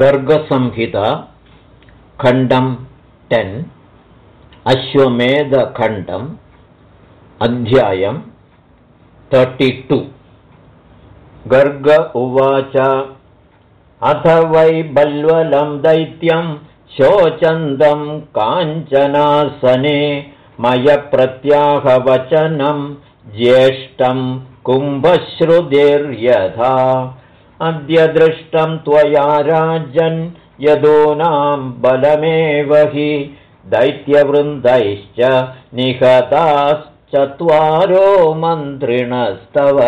गर्गसंहिता खण्डं टेन् अश्वमेधखण्डम् अध्यायं तर्टि गर्ग उवाच अथ वै बल्वलं दैत्यं शोचन्दं काञ्चनासने मयप्रत्याहवचनं ज्येष्ठं कुम्भश्रुतिर्यथा अद्य दृष्टं त्वया राजन् यदूनां बलमेव हि। दैत्यवृन्दैश्च निहताश्चत्वारो मन्त्रिणस्तव।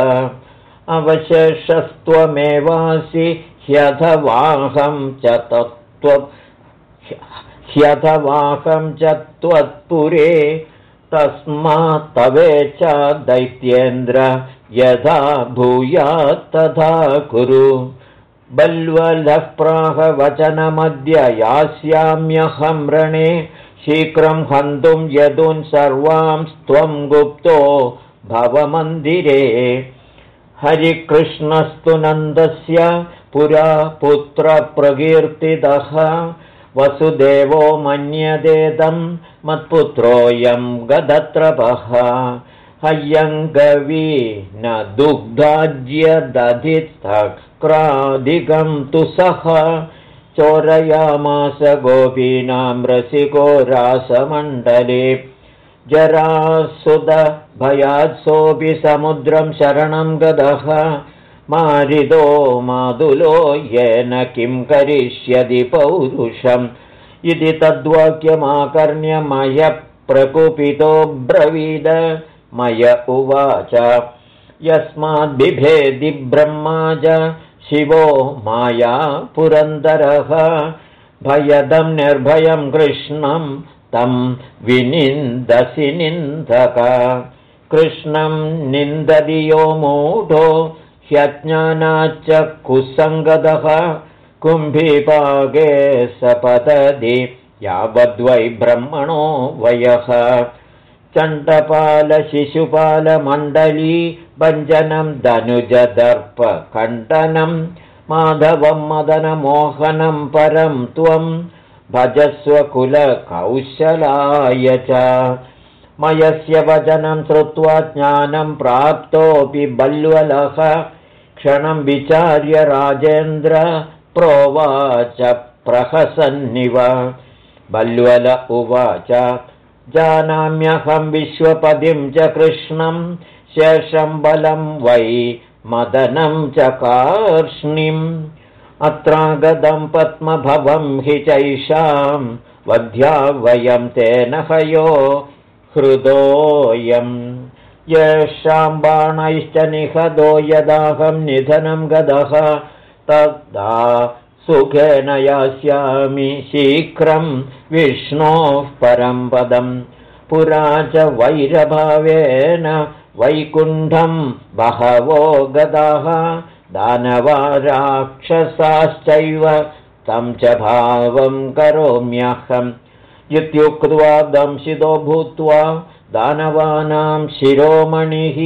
अवशेषस्त्वमेवासि ह्यथवाहं च तत्त्व ह्यथवाहं च त्वत्पुरे। तस्मात्तवे च दैत्येन्द्र यथा भूयात् तथा कुरु। बल्वलः प्राहवचनमद्य यास्याम्यहं रणे शीघ्रं हन्तुं यदुन् सर्वांस्त्वं गुप्तो भवमन्दिरे। हरिकृष्णस्तु नन्दस्य पुरा पुत्रप्रकीर्तितः वसुदेवो मन्यदेदं मत्पुत्रोऽयं गदत्रपः हय्यङ्गवी न दुग्धाज्यदधिक्राधिकं तु सः चोरयामास गोपीनां रसिको रासमण्डले। जरासुदभयात्सोऽपि समुद्रं शरणं गदः। मारिदो मादुलो येन किं करिष्यति पौरुषम्। इति तद्वाक्यमाकर्ण्यमयप्रकुपितो ब्रवीद मय उवाच। यस्माद्बिभेदि ब्रह्मा च शिवो माया पुरन्दरः। भयदं निर्भयं कृष्णं तं विनिन्दसि निन्दक। कृष्णं निन्दति यो मूढो ह्यज्ञानाच्च कुसङ्गदः। कुम्भीपागे सपतदि यावद्वै ब्रह्मणो वयः चण्डपालशिशुपालमण्डली भञ्जनं धनुजदर्पखण्डनं माधवं मदनमोहनं परं त्वं भजस्वकुलकौशलाय च। मयस्य वचनं श्रुत्वा ज्ञानं प्राप्तोऽपि बल्वलः क्षणं विचार्य राजेन्द्र प्रोवाच प्रहसन्निव। बल्वल उवाच जानाम्यहं विश्वपदिं च कृष्णं शेषं बलं वै मदनं च कार्ष्णिम्। अत्रागतं पद्मभवं हि चैषां वध्या वयं तेन हयो हृदोऽयं येषां बाणैश्च निहदो यदाहं निधनं गदः तदा सुखेन यास्यामि शीघ्रं विष्णोः परं पदं पुरा च वैरभावेन वैकुण्ठं बहवो गदाः। दानवा राक्षसाश्चैव तं च भावं करोम्यहम्। इत्युक्त्वा दंशितो भूत्वा दानवानां शिरोमणिः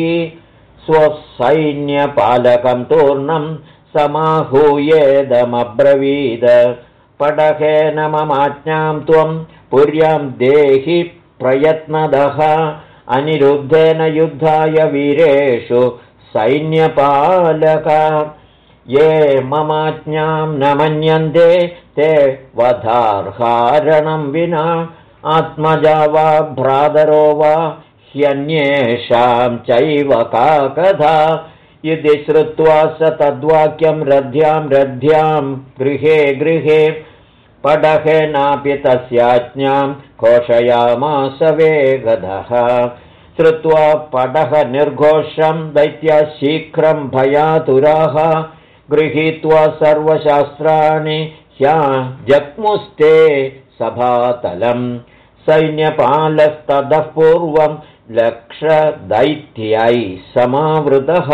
स्वसैन्यपालकं तूर्णं समाहूयेदमब्रवीद। पडहेन ममाज्ञां त्वं पुर्यां देहि प्रयत्नदः। अनिरुद्धेन युद्धाय वीरेषु सैन्यपालक। ये ममाज्ञां न मन्यन्ते ते वधार्हारणं विना। आत्मजा वा भ्रातरो वा ह्यन्येषां चैव का कथा इति श्रुत्वा स तद्वाक्यं रथ्यां रथ्यां गृहे गृहे पडहेनापि तस्याज्ञां घोषयामास वेगधः। श्रुत्वा पडः निर्घोषं दैत्या शीघ्रं भयातुराः गृहीत्वा सर्वशास्त्राणि ह्या जग्मुस्ते सभातलं सैन्यपालस्ततः पूर्वं लक्षदैत्यै समावृतः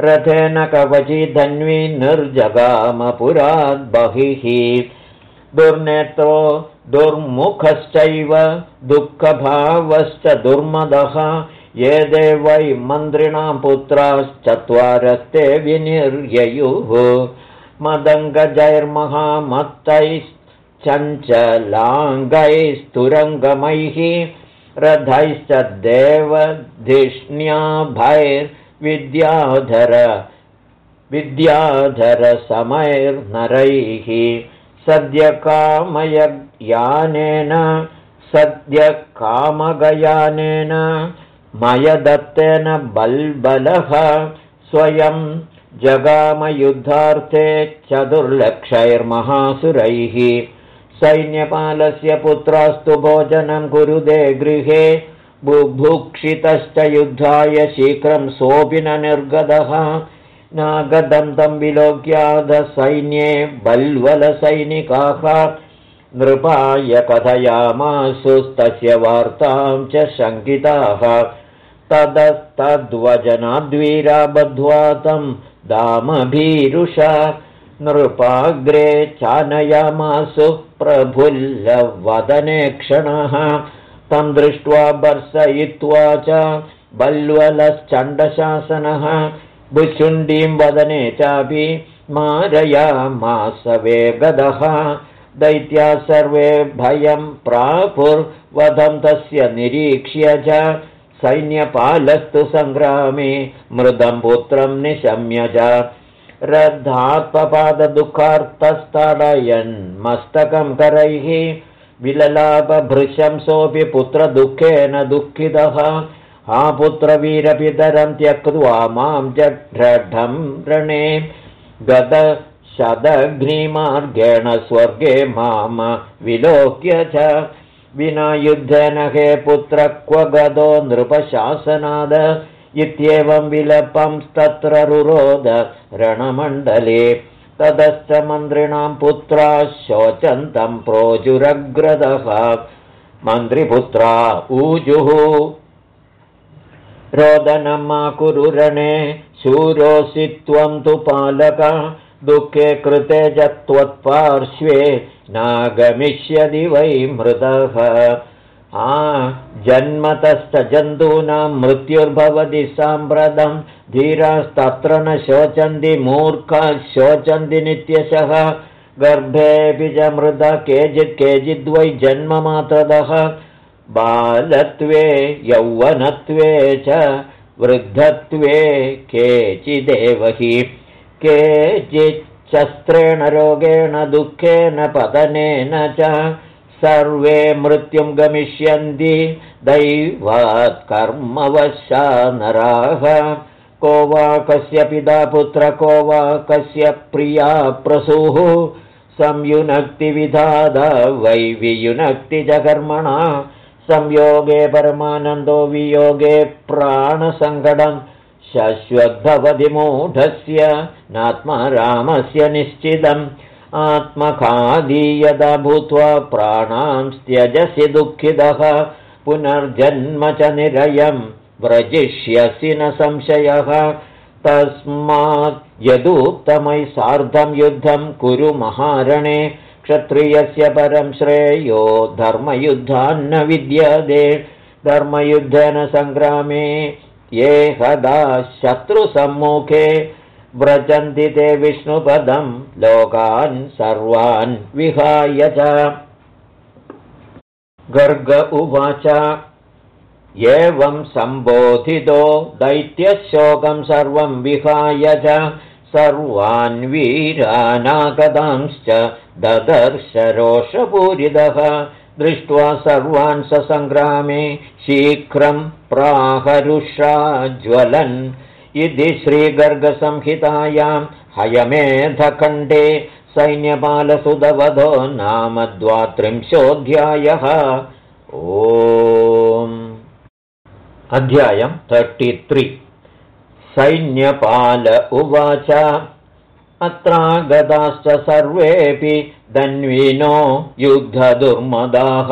रथेन कवची धन्वी निर्जगामपुराद्बहिः दुर्नेत्रो दुर्मुखश्चैव दुःखभावश्च दुर्मदः। ये देवै मन्त्रिणां पुत्राश्चत्वारस्ते विनिर्ययुः। मदङ्गजैर्महामत्तैश्चञ्चलाङ्गैस्तुरङ्गमैः। रथैश्च देवधिष्ण्याभैर्विद्याधर विद्याधरसमैर्नरैः सद्यकामययानेन सद्यकामगयानेन मयदत्तेन बल्बलः स्वयं जगामयुद्धार्थे चतुर्लक्षैर्महासुरैः। सैन्यपालस्य पुत्रास्तु भोजनं कुरुदे गृहे बुभुक्षितश्च युद्धाय शीघ्रं सोऽपि न निर्गतः। नागदं तं विलोक्याधसैन्ये बल्वलसैनिकाः। नृपाय कथयामासुस्तस्य वार्तां च शङ्किताः। तदस्तद्वजनाद्वीरा बद्ध्वा तं दामभीरुषा। नृपाग्रे चानयामासु प्रफुल्लवदने क्षणः तं दृष्ट्वा भर्सयित्वा च बल्वलश्चण्डशासनः भुशुण्डीं वदने चापि मारयामास वेगदः दैत्या सर्वे भयं प्रापुर्वधं तस्य निरीक्ष्य च सैन्यपालस्तु सङ्ग्रामे मृदं पुत्रं निशम्य च। रद्धात्मपाददुःखार्थस्तडयन् करैः विललापभृशं सोऽपि पुत्रदुःखेन दुःखितः। हा पुत्रवीरपितरं त्यक्त्वा मां जड्ढं रणे। गतशदघ्निमार्गेण स्वर्गे माम विलोक्य च। विना युद्धेन हे पुत्र क्व गतो नृपशासनाद? इत्येवं विलपंस्तत्र रुरोध रणमण्डले ततश्च मन्त्रिणां पुत्रा शोचन्तं प्रोजुरग्रदः। मन्त्रिपुत्रा ऊजुः। रोदनं मा कुरु रणे शूरोऽसि त्वं तु पालक। दुःखे कृते च त्वत्पार्श्वे नागमिष्यति वै मृतः आ जन्मतश्च जन्तूनां मृत्युर्भवति साम्प्रतं धीरास्तत्र न शोचन्ति मूर्खा शोचन्ति नित्यशः गर्भेऽपि च मृद केचित् केचिद्वै जन्ममातदः बालत्वे यौवनत्वे च वृद्धत्वे केचिदेव हि। केचिच्छस्त्रेण रोगेण दुःखेन पतनेन च सर्वे मृत्युं गमिष्यन्ति। दैवात् कर्मवशा नराः। को वा कस्य पिता पुत्र को वा कस्य प्रिया प्रसूः। संयुनक्तिविधादा वै वियुनक्ति च कर्मणा संयोगे परमानन्दो वियोगे प्राणसङ्कटं। शश्वद्भवति मूढस्य नात्मा रामस्य निश्चितम् आत्मखादीयदा भूत्वा प्राणां त्यजसि दुःखितः पुनर्जन्म च निरयं व्रजिष्यसि न संशयः। तस्मात् यदुत्तमै सार्धं युद्धं कुरु महारणे क्षत्रियस्य परं श्रेयो धर्मयुद्धान्न विद्यते। धर्मयुद्धेन सङ्ग्रामे ये हदा शत्रुसम्मुखे व्रजन्ति ते विष्णुपदं लोकान् सर्वान् विहाय च। गर्ग उवाच एवं सम्बोधितो दैत्यशोकं सर्वं विहाय च। सर्वान् वीरानागतांश्च ददर्शरोषपूरितः। दृष्ट्वा सर्वान् सङ्ग्रामे शीघ्रं प्राहरुषाज्वलन् इति श्रीगर्गसंहितायां हयमेधखण्डे सैन्यपालसुधवधो नाम द्वात्रिंशोऽध्यायः। ओ अध्यायम् तर्टि सैन्यपाल उवाच अत्रागताश्च सर्वेऽपि धन्विनो युद्धदुर्मदाः।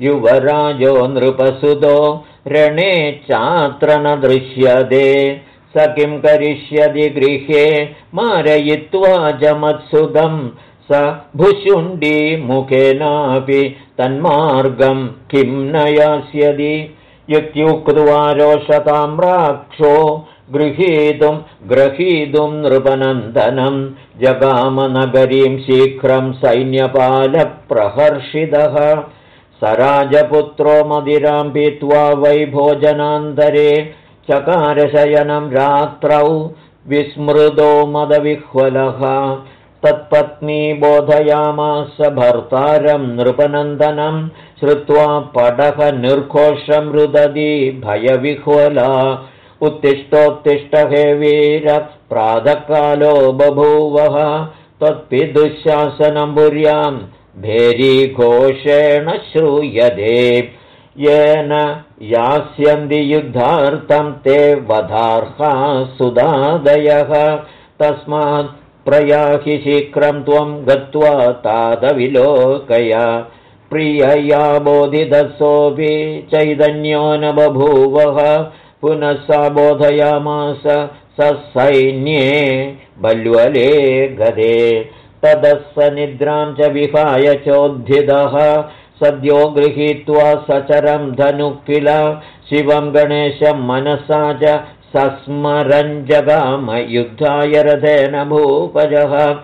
युवराजो नृपसुतो रणे चात्र न दृश्यते स किं करिष्यति गृहे? मारयित्वा जमत्सुदं स भुशुण्डी मुखेनापि तन्मार्गं किं न यास्यति इत्युक्त्वा रोषतां राक्षो गृहीतुं ग्रहीतुं नृपनन्दनं जगामनगरीं शीघ्रं सैन्यपालप्रहर्षितः स राजपुत्रो मदिरां पीत्वा वैभोजनान्तरे चकारशयनं रात्रौ विस्मृतो मदविह्वलः। तत्पत्नी बोधयामास भर्तारं नृपनन्दनं श्रुत्वा पडः निर्घोषं रुदति भयविह्वला। उत्तिष्ठोत्तिष्ठ हे वीर प्रातःकालो बभूवः। त्वत्पिदुःशासनं पुर्यां भेरीघोषेण श्रूयते येन यास्यन्ति युद्धार्थं ते वधार्हा सुदादयः तस्मात् प्रयाहि शीघ्रं त्वं गत्वा तादविलोकय। प्रियया बोधिदसोऽपि चैतन्यो न बभूवः। पुनः सा बोधयामास स सैन्ये बल्वले गदे। ततः स निद्रां च विहाय चोद्धितः सद्यो गृहीत्वा सचरं धनु किल शिवं गणेशं मनसा च सस्मरञ्जगाम युद्धाय रथेन भूपजः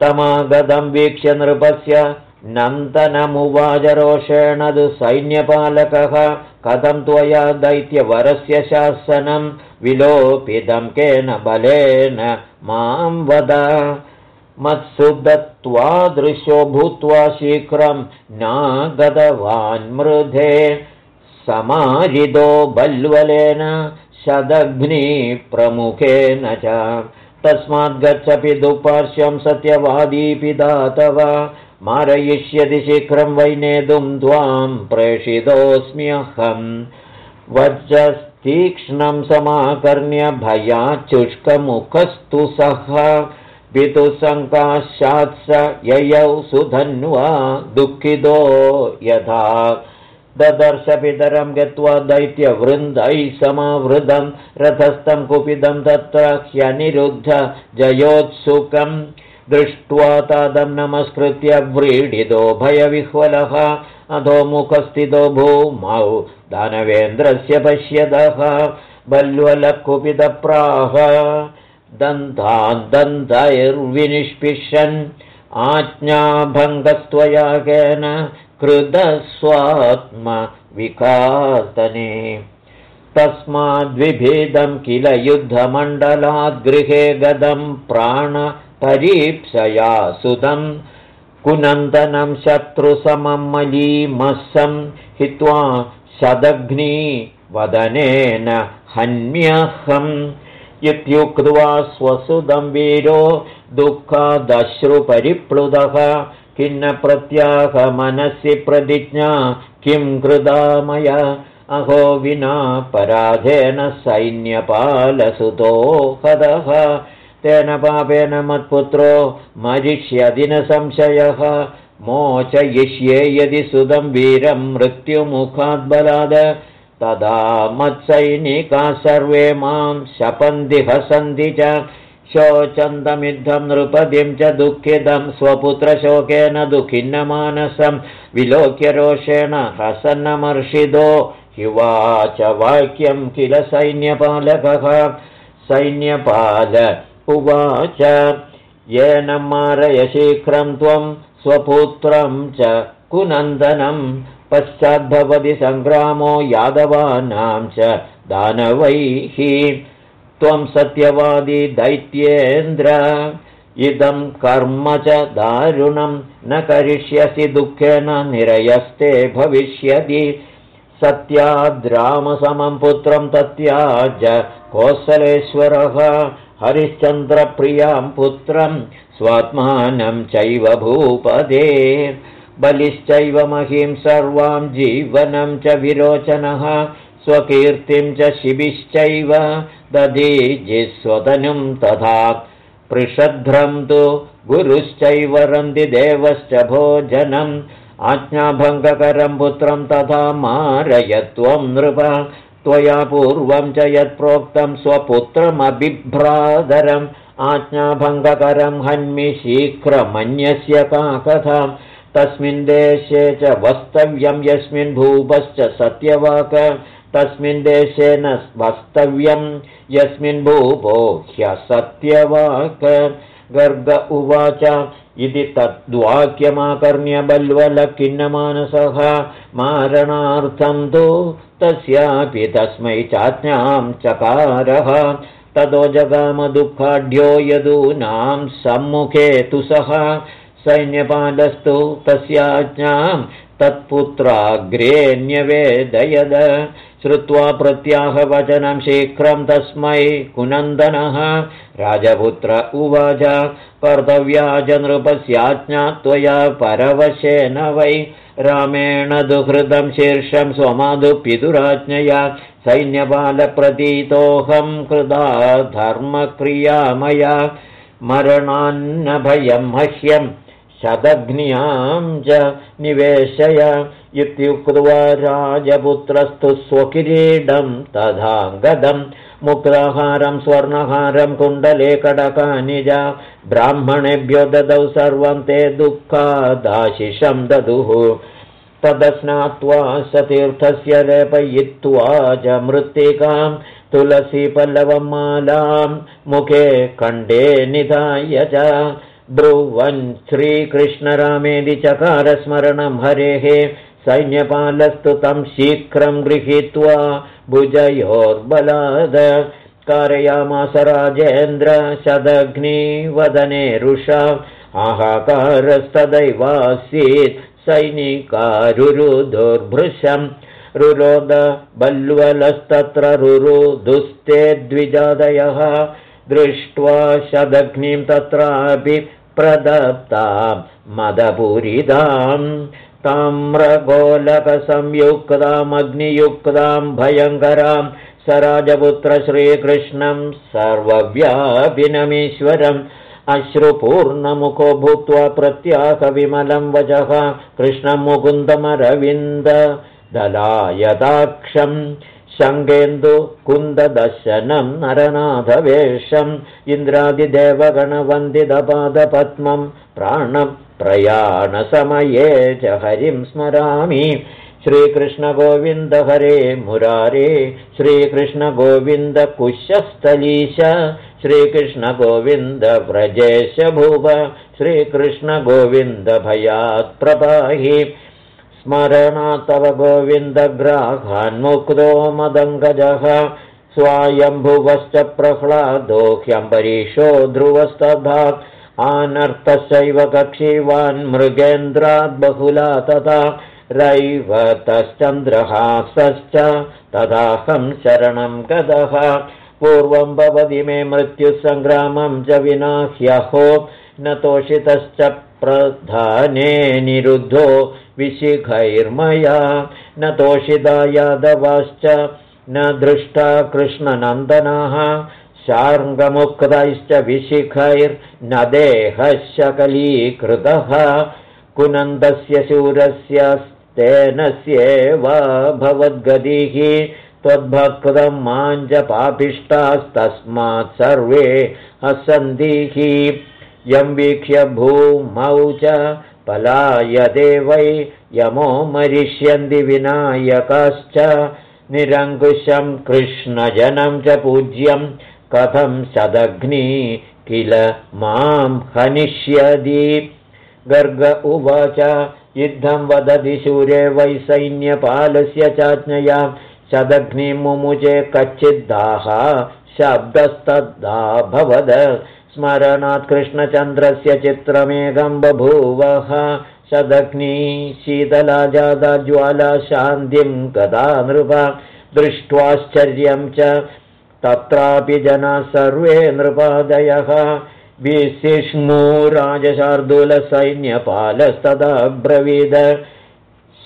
तमागतं वीक्ष्य नृपस्य नन्दनमुवाचरोषेण तु सैन्यपालकः। कथं त्वया दैत्यवरस्य शासनं? विलोपितं केन बलेन मां वद मत्सुदत्वादृशो भूत्वा शीघ्रं नागतवान्मृधे समारिदो बल्वलेन शदग्निप्रमुखेन च। तस्माद्गच्छपि दुपार्श्वं सत्यवादीपि दातव मारयिष्यति शीघ्रं वै नेतुं त्वां प्रेषितोऽस्म्यहम् वज्रस्तीक्ष्णं समाकर्ण्य भयाच्युष्कमुखस्तु सः पितुसङ्काशात् स ययौ सुधन्वा दुःखितो यथा। ददर्शपितरं गत्वा दैत्यवृन्दैः समावृतं रथस्थं कुपितं तत्र ह्यनिरुद्ध जयोत्सुकम् दृष्ट्वा तादं नमस्कृत्य व्रीडितो भयविह्वलः अधोमुखस्थितो भूमौ दानवेन्द्रस्य पश्यतः बल्वलकुपितप्राह दन्तैर्विनिष्पिषन् आज्ञाभङ्गस्त्वयागेन कृतस्वात्मविकातने। तस्माद्विभेदं किल युद्धमण्डलाद्गृहे गदं प्राण परीप्सया सुतं कुनन्दनं शत्रुसमं मलीमस्सं हित्वा शदग्नी वदनेन हन्म्यहम् इत्युक्त्वा स्वसुदं वीरो दुःखादश्रुपरिप्लुतः किन्न प्रत्याहमनसि प्रतिज्ञा किं कृदा मया अहो विना पराधेन सैन्यपालसुतो हदः तेन पापेन मत्पुत्रो मरिष्यदि न संशयः। मोचयिष्ये यदि सुदं वीरं मृत्युमुखाद्बलाद तदा मत्सैनिका सर्वे मां शपन्ति हसन्ति च। शोचन्दमिद्धं नृपदिं च दुःखितं स्वपुत्रशोकेन दुःखिन्नमानसं विलोक्य रोषेण हसन्नमर्षितो हिवाच वाक्यं किल सैन्यपालकः? सैन्यपाल उवाच येन मारय शीघ्रं त्वं स्वपुत्रं च कुनन्दनं पश्चाद्भवति सङ्ग्रामो यादवानां च दानवैः। त्वं सत्यवादी दैत्येन्द्र इदं कर्म च दारुणं न करिष्यसि दुःखेन निरयस्ते भविष्यति। सत्याद्रामसमं पुत्रं तत्याज कोसलेश्वरः हरिश्चन्द्रप्रियां पुत्रं स्वात्मानं चैव भूपदे बलिश्चैव महीं सर्वां जीवनं च विरोचनः स्वकीर्तिं च शिबिश्चैव दधीजिस्वतनुं तथा। पृषध्रं तु गुरुश्चैव रन्दिदेवश्च भोजनम् आज्ञाभङ्गकरं पुत्रं तथा मारयत्वं नृप। त्वया पूर्वं च यत्प्रोक्तं स्वपुत्रमभिभ्रातरम् आज्ञाभङ्गकरं हन्मि शीघ्रमन्यस्य का कथा तस्मिन् देशे च वस्तव्यं यस्मिन् भूपश्च सत्यवाक तस्मिन् देशेन वस्तव्यं यस्मिन् भूपो ह्यसत्यवाक् गर्ग उवाच इति तद्वाक्यमाकर्ण्य बल्वलखिन्नमानसः मारणार्थं तु तस्यापि तस्मै चाज्ञां चकारः ततो जगामदुःखाढ्यो यदूनां सम्मुखे तु सः सैन्यपालस्तु तस्याज्ञां तत्पुत्राग्रेऽन्यवेदयद श्रुत्वा प्रत्याहवचनं शीघ्रं तस्मै कुनन्दनः। राजपुत्र उवाच कर्तव्या च नृपस्याज्ञा त्वया परवशेन वै। रामेण दुहृदं शीर्षं स्वमाधुपितुराज्ञया सैन्यपालप्रतीतोऽहं कृदा धर्मक्रियामया मरणान्नभयं मह्यम् शतघ्न्यां च निवेशय इत्युक्त्वा राजपुत्रस्तु स्वकिरीडं तथाङ्गदं मुक्ताहारं स्वर्णहारं कुण्डले कडकानि च ब्राह्मणेभ्यो ददौ सर्वं ते दुःखादाशिषं ददुः। तदस्नात्वा सतीर्थस्य लेपयित्वा च मृत्तिकां तुलसीपल्लवं मालां मुखे कण्डे निधाय च ब्रुवन् श्रीकृष्णरामेदि चकारस्मरणं हरेः सैन्यपालस्तु तं शीघ्रं गृहीत्वा भुजयोर्बलाद कारयामास राजेन्द्र शदग्निवदने रुषा आहाकारस्तदैवासीत् सैनिकारुरुदुर्भृशम् रुरोद बल्वलस्तत्र रुरुदुस्ते द्विजादयः दृष्ट्वा शदग्निं तत्रापि प्रदत्तां मदपूरितां ताम्रगोलकसंयुक्तामग्नियुक्तां भयङ्करां स राजपुत्रश्रीकृष्णं सर्वव्यापिनमीश्वरम् अश्रुपूर्णमुखो भूत्वा प्रत्याकविमलं वचः कृष्णं मुकुन्दमरविन्द दलायदाक्षम् शङ्गेन्दुकुन्ददर्शनं नरनाथवेषम् इन्द्रादिदेवगणवन्दितपादपद्मं प्राणप्रयाणसमये च हरिं स्मरामि। श्रीकृष्णगोविन्द हरे मुरारे श्रीकृष्णगोविन्द कुशस्थलीश श्रीकृष्णगोविन्द व्रजेश भुव श्रीकृष्णगोविन्द भयात् प्रपाहि स्मरणात्तव गोविन्दग्राहान्मुक्तो मदङ्गजः स्वायम्भुवश्च प्रह्लादो ह्यम्बरीशो ध्रुवस्तथा आनर्तश्चैव कक्षीवान् मृगेन्द्राद्बहुला तथा रैवतश्चन्द्रहासश्च तदाहं शरणं गतः पूर्वं भवति मे मृत्युसङ्ग्रामं च विना ह्यहो न तोषितश्च प्रधाने निरुद्धो विशिखैर्मया। न तोषिता यादवाश्च न दृष्टा कृष्णनन्दनाः। शार्ङ्गमुक्तैश्च विशिखैर्न देहशकलीकृतः कुनन्दस्य शूरस्य स्तेनस्येव भवद्गतिः। त्वद्भक्तं माञ्जपापिष्टास्तस्मात् सर्वे हसन्दिः यं वीक्ष्य भूमौ च पलायते वै यमो मरिष्यन्ति विनायकश्च। निरङ्कुशं कृष्णजनं च पूज्यं कथं सदग्नि किल मां हनिष्यति। गर्ग उवाच युद्धं वदति सूर्ये वै सैन्यपालस्य चाज्ञया सदग्निमुमुचे कच्चिद्दाः शब्दस्तद्दाभवद स्मरणात् कृष्णचन्द्रस्य चित्रमेघं बभूवः सदग्नी शीतला जादा ज्वाला शान्तिं गदा नृप दृष्ट्वाश्चर्यं च तत्रापि जनाः सर्वे नृपादयः। विशिष्णु ब्रवीद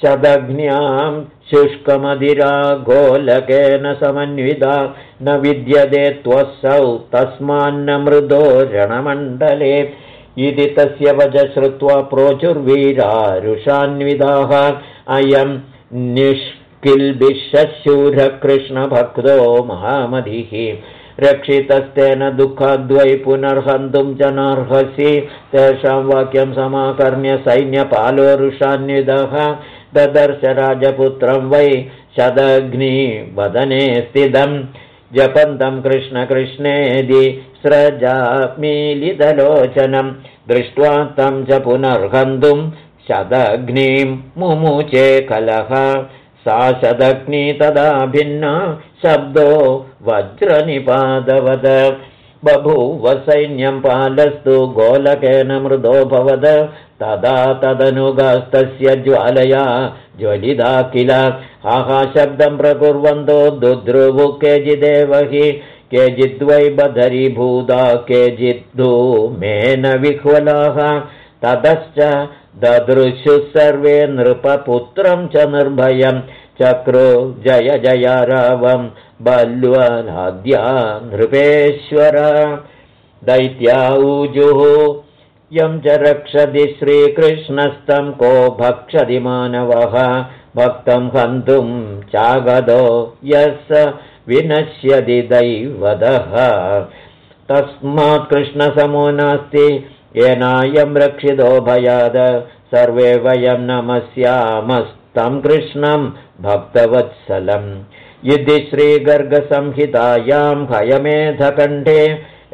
शदग्न्यां शुष्कमधिरा गोलकेन समन्विता न विद्यते त्वसौ तस्मान्न मृदो रणमण्डले। इति तस्य वच श्रुत्वा प्रोचुर्वीरारुषान्विताः अयं निष्किल्बिशूरकृष्णभक्तो महामधिः। रक्षितस्तेन दुःखाद्वै पुनर्हन्तुं च नार्हसि। तेषां वाक्यं समाकर्ण्य सैन्यपालोरुषान्विदः ददर्शराजपुत्रं वै शदग्निवदने स्थितम् जपन्तं कृष्णकृष्णेदि स्रजामीलितलोचनं। दृष्ट्वा तं च पुनर्हन्तुं शदग्निं मुमुचे कलह। सा शदग्नि तदा भिन्ना शब्दो वज्रनिपादवद। बभूव सैन्यं पालस्तु गोलकेन मृदो भवद तदा तदनुगस्तस्य ज्वालया ज्वलिदा किल? आहाशब्दं प्रकुर्वन्तो दुद्रुवु केचिदेव हि केचिद्वै बधरीभूता केचिद्धूमेन विह्वलाः। ततश्च ददृशुः सर्वे नृपपुत्रं च निर्भयं चक्रो जय जय रावं बल्वनाद्या नृपेश्वर। दैत्या ऊजुः यं च रक्षति श्रीकृष्णस्तं को भक्षति मानवः। भक्तं हन्तुं चागदो यः स विनश्यति दैवदः तस्मात् कृष्णसमो नास्ति येनायं रक्षितो भयाद। सर्वे वयं नमस्यामस्तं कृष्णं भक्तवत्सलम्। इति श्रीगर्गसंहितायां हयमेधकण्ठे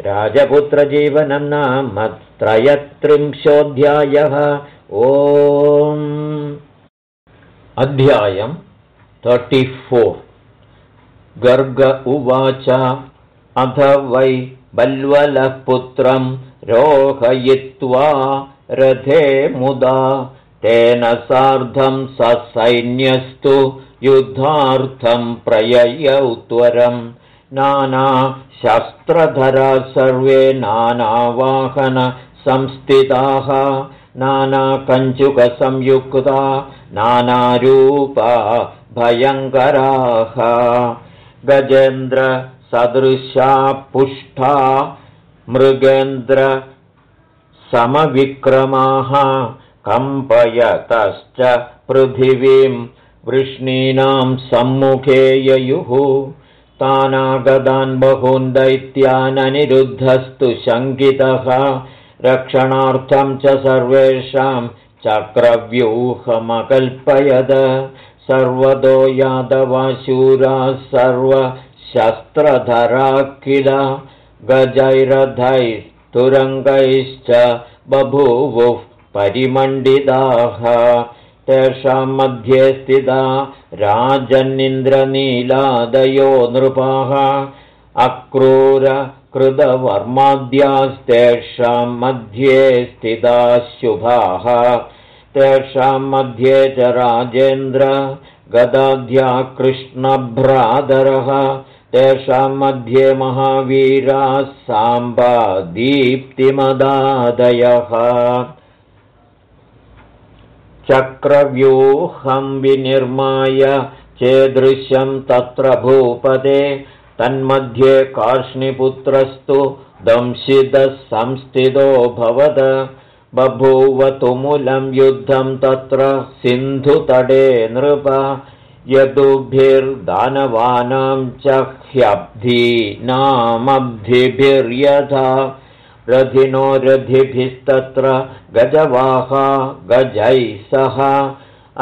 राजपुत्रजीवनं नाम त्रयत्रिंशोऽध्यायः. ओ अध्यायम् फोर् गर्ग उवाच अथ वै बल्वलः पुत्रं रोहयित्वा रथे मुदा तेन सार्धं ससैन्यस्तु युद्धार्थं प्रययौत्वरम् नानाशस्त्रधरा सर्वे नानावाहनसंस्थिताः नानाकञ्चुकसंयुक्ता नानारूपा भयङ्कराः। गजेन्द्रसदृशा पुष्टा मृगेन्द्रसमविक्रमाः कम्पयतश्च पृथिवीं वृष्णीनां सम्मुखे ययुः तानागदान् बहून् दैत्याननिरुद्धस्तु शङ्कितः। रक्षणार्थं च सर्वेषां चक्रव्यूहमकल्पयद। सर्वतो यादवाशूराः सर्वशस्त्रधरा किल गजैरधैस्तुरङ्गैश्च बभूवुः परिमण्डिताः तेषां मध्ये स्थिता राजन्निन्द्रनीलादयो नृपाः। अक्रूरकृतवर्माद्यास्तेषां मध्ये स्थिताः शुभाः। तेषां मध्ये च राजेन्द्र गदाध्या कृष्णभ्रातरः तेषां मध्ये महावीराः साम्बादीप्तिमदादयः चक्रव्यूहं विनिर्माय चेदृश्यं तत्र भूपदे तन्मध्ये कार्ष्णिपुत्रस्तु दंशितः संस्थितो भवद। बभूव तुमुलं युद्धं तत्र सिन्धुतडे नृप यदुभिर्दानवानां च ह्यब्धीनामब्धिभिर्यथा रथिनो रथिभिस्तत्र गजवाहा गजैः सह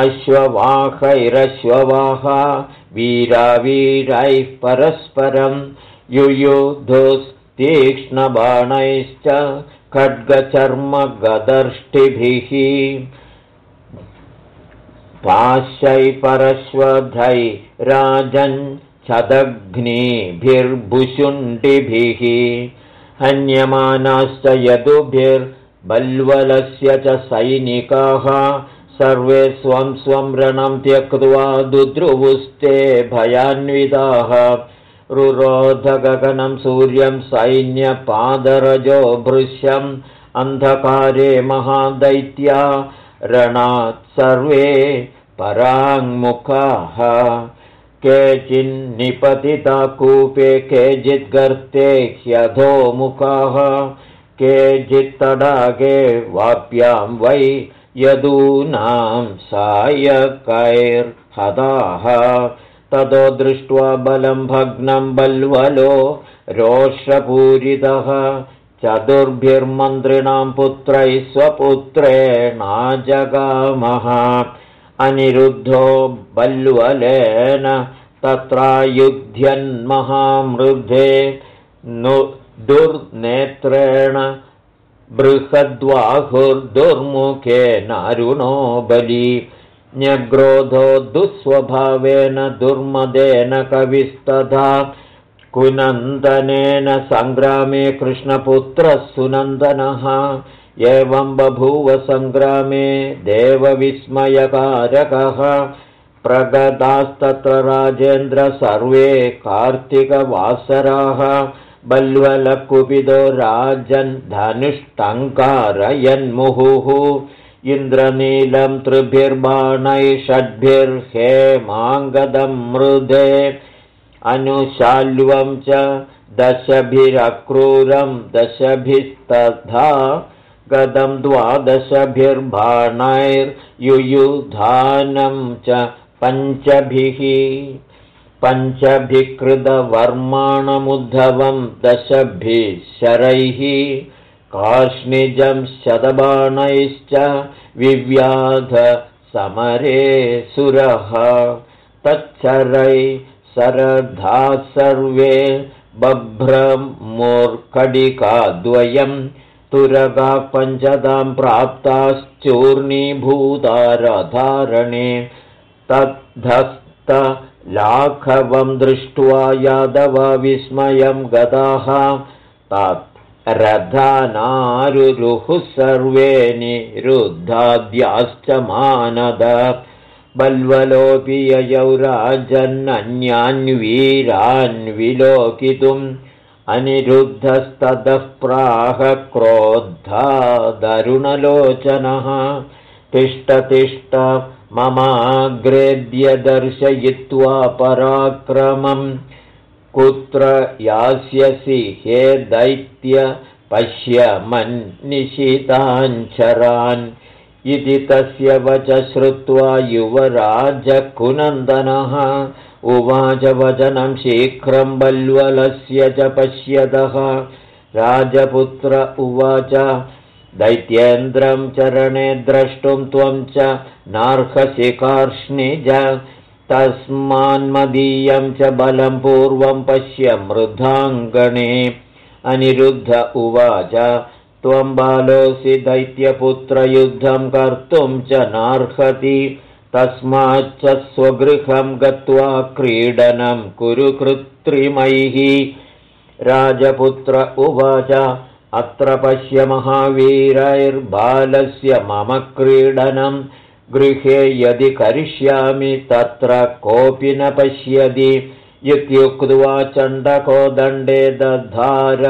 अश्ववाहैरश्ववाहा वीरावीरैः परस्परं युयुधुस्तीक्ष्णबाणैश्च खड्गचर्मगदर्ष्टिभिः। पाशै परश्वधै राजन् छदग्निभिर्भुषुण्डिभिः हन्यमानाश्च यदुभिर्बल्वलस्य च सैनिकाः सर्वे स्वं स्वं रणं त्यक्त्वा दुद्रुवुस्ते भयान्विताः। रुरोधगगनं सूर्यं सैन्यपादरजो भृश्यम् अन्धकारे महादैत्या रणात् सर्वे पराङ्मुखाः केचिन्निपतिता कूपे केचिद्गर्ते ह्यधोमुखाः केचित्तडागे वाप्यां वै यदूनां सायकैर्हताः ततो दृष्ट्वा बलं भग्नं बल्वलो रोषपूरितः। चतुर्भिर्मन्त्रिणां पुत्रैः स्वपुत्रेणाजगामः अनिरुद्धो बल्वलेन तत्रायुध्यन्महामृद्धे नु दुर्नेत्रेण बृहद्वाहुर्दुर्मुखे नारुणो बली न्यग्रोधो दुःस्वभावेन दुर्मदेन कविस्तथा कुनन्दनेन सङ्ग्रामे कृष्णपुत्रः सुनन्दनः एवं बभूव सङ्ग्रामे देवविस्मयकारकः प्रगतास्तत्र राजेन्द्र सर्वे कार्तिकवासराः बल्वलकुपिदो राजन् धनुष्टङ्कारयन्मुहुः इन्द्रनीलं त्रिभिर्बाणैः षड्भिर्हेमाङ्गदं मृदे अनुशाल्वं च दशभिरक्रूरं दशभिस्तथा गदं द्वादशभिर्बाणैर्युयुधानं च पञ्चभिः। पञ्चभिकृतवर्माणमुद्धवं दशभिः शरैः कार्ष्णिजं शतबाणैश्च विव्याध समरे सुरः। तच्छरै सरधा सर्वे बभ्रमूर्कडिकाद्वयं तुरगा पञ्चदां प्राप्ताश्चूर्णीभूतारधारणे तद्धस्तलाघवं दृष्ट्वा यादव विस्मयं गदाः। तत् रथनारुरुः सर्वे निरुद्धाद्याश्च मानद। बल्वलोऽपि ययौ राजन्नन्यान्वीरान्विलोकितुम् अनिरुद्धस्ततः प्राह क्रोद्धादरुणलोचनः तिष्ठतिष्ठ ममाग्रेद्य दर्शयित्वा पराक्रमम्। कुत्र यास्यसि हे दैत्य पश्य मन्निशिताञ्चरान् इति तस्य वच श्रुत्वा युवराजकुनन्दनः उवाच वचनं शीघ्रं बल्वलस्य च पश्यतः। राजपुत्र उवाच दैत्येन्द्रं चरणे द्रष्टुं त्वं च नार्हशिकार्ष्णिज तस्मान्मदीयं च बलं पूर्वं पश्य मृधाङ्गणे। अनिरुद्ध उवाच त्वं बालोऽसि दैत्यपुत्रयुद्धं कर्तुं च नार्हति तस्माच्च स्वगृहं गत्वा क्रीडनं कुरु कृत्रिमैः। राजपुत्र उवाच अत्र पश्य महावीरैर्बालस्य मम क्रीडनम् गृहे यदि करिष्यामि तत्र कोऽपि न पश्यति। इत्युक्त्वा चण्डकोदण्डे दधार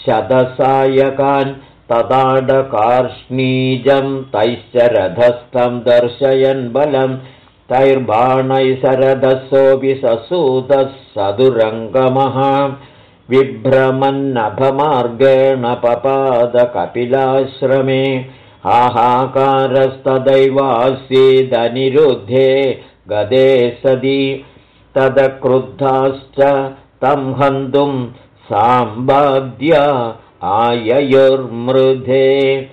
शतसायकान् तदाडकार्ष्णीजं तैश्च रथस्थं दर्शयन् बलं तैर्बाणैः सरथसोऽपि ससूतः सदुरङ्गमः। विभ्रमन्नभमार्गेण पपादकपिलाश्रमे हाहाकारस्तदैवासीदनिरुद्धे गदे सदि तदक्रुद्धाश्च तं हन्तुं साम्बाद्य आययुर्मृधे।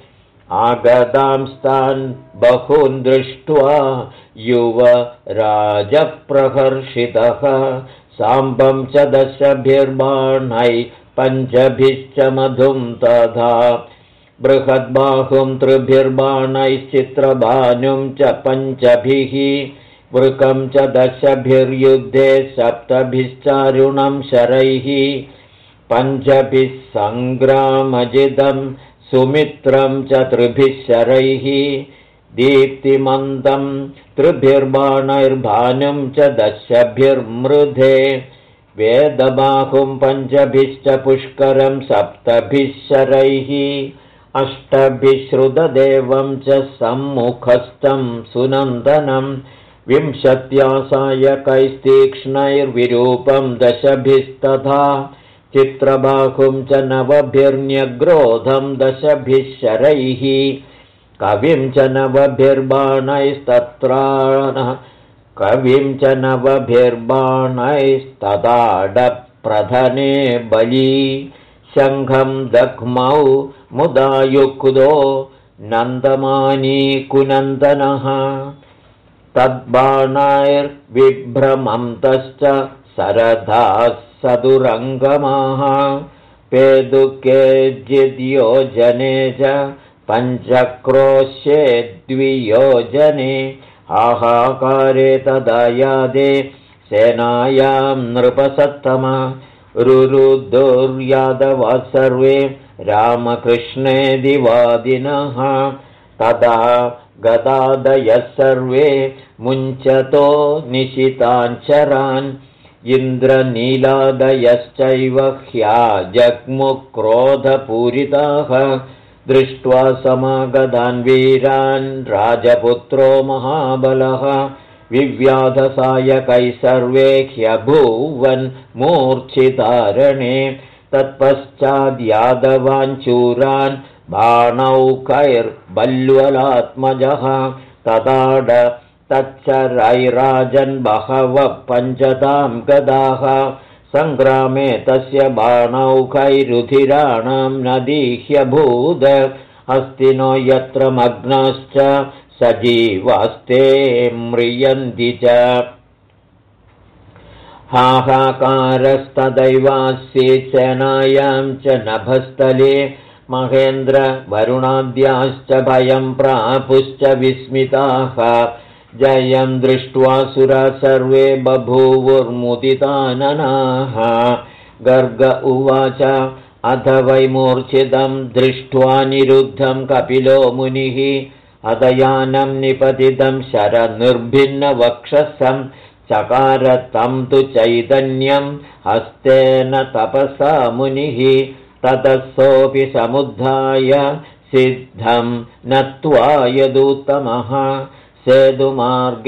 आगतांस्तान् बहून् दृष्ट्वा युवराजप्रहर्षितः। साम्बं च दशभिर्बाणै पञ्चभिश्च मधुं तथा। बृहद्बाहुं त्रिभिर्बाणैश्चित्रभानुं च पञ्चभिः। वृकं च दशभिर्युद्धे सप्तभिश्चारुणं शरैः पञ्चभिः सङ्ग्रामजिदं सुमित्रं च त्रिभिः शरैः दीप्तिमन्तं त्रिभिर्बाणैर्भानुं च दशभिर्मृधे वेदबाहुं पञ्चभिश्च पुष्करं सप्तभिः शरैः अष्टभिश्रुतदेवं च सम्मुखस्थं सुनन्दनं विंशत्यासायकैस्तीक्ष्णैर्विरूपं दशभिस्तथा चित्रबाहुं च नवभिर्न्यग्रोधं दशभिः शरैः कविं च नवभिर्बाणैस्तत्राणः कविं च नवभिर्बाणैस्तदाडप्रधने बली शङ्खं दग्मौ मुदायुक्तो नन्दमानी कुनन्दनः तद्बाणैर्विभ्रमन्तश्च सरधाः सदुरङ्गमाः। पेदुकेजिद्योजने च पञ्चक्रोश्ये द्वियोजने। आहाकारे तदा यादे सेनायां नृपसत्तम। रुरुदुर्यादवा सर्वे रामकृष्णे दिवादिनः। तदा गदादयः सर्वे मुञ्चतो निशिताञ्चरान् इन्द्रनीलादयश्चैव ह्या जग्मुक्रोधपूरिताः। दृष्ट्वा समागतान् वीरान् राजपुत्रो महाबलः। विव्याधसायकै सर्वे ह्यभूवन् मूर्च्छितारणे। तत्पश्चाद्यादवाञ्चूरान् बाणौकैर्बल्वलात्मजः तदाड तच्चरैराजन् बहवः पञ्चतां गदाः। सङ्ग्रामे तस्य बाणौकैरुधिराणां नदीह्यभूद। अस्ति नो यत्र मग्नश्च सजीवास्ते म्रियन्ति च। हाहाकारस्तदैवास्य सेनायां च नभस्थले महेन्द्रवरुणाद्याश्च भयं प्रापुश्च विस्मिताः जयं दृष्ट्वा सुरा सर्वे बभूवुर्मुदिताननाः। गर्ग उवाच अथ वैमूर्च्छितं दृष्ट्वा निरुद्धं कपिलो मुनिः। अदयानं निपतितं शरनिर्भिन्नवक्षसं चकार तं तु चैतन्यं हस्तेन तपसा मुनिः। ततः समुद्धाय सिद्धं नत्वा यदुत्तमः सेतुमार्गेणाजगाम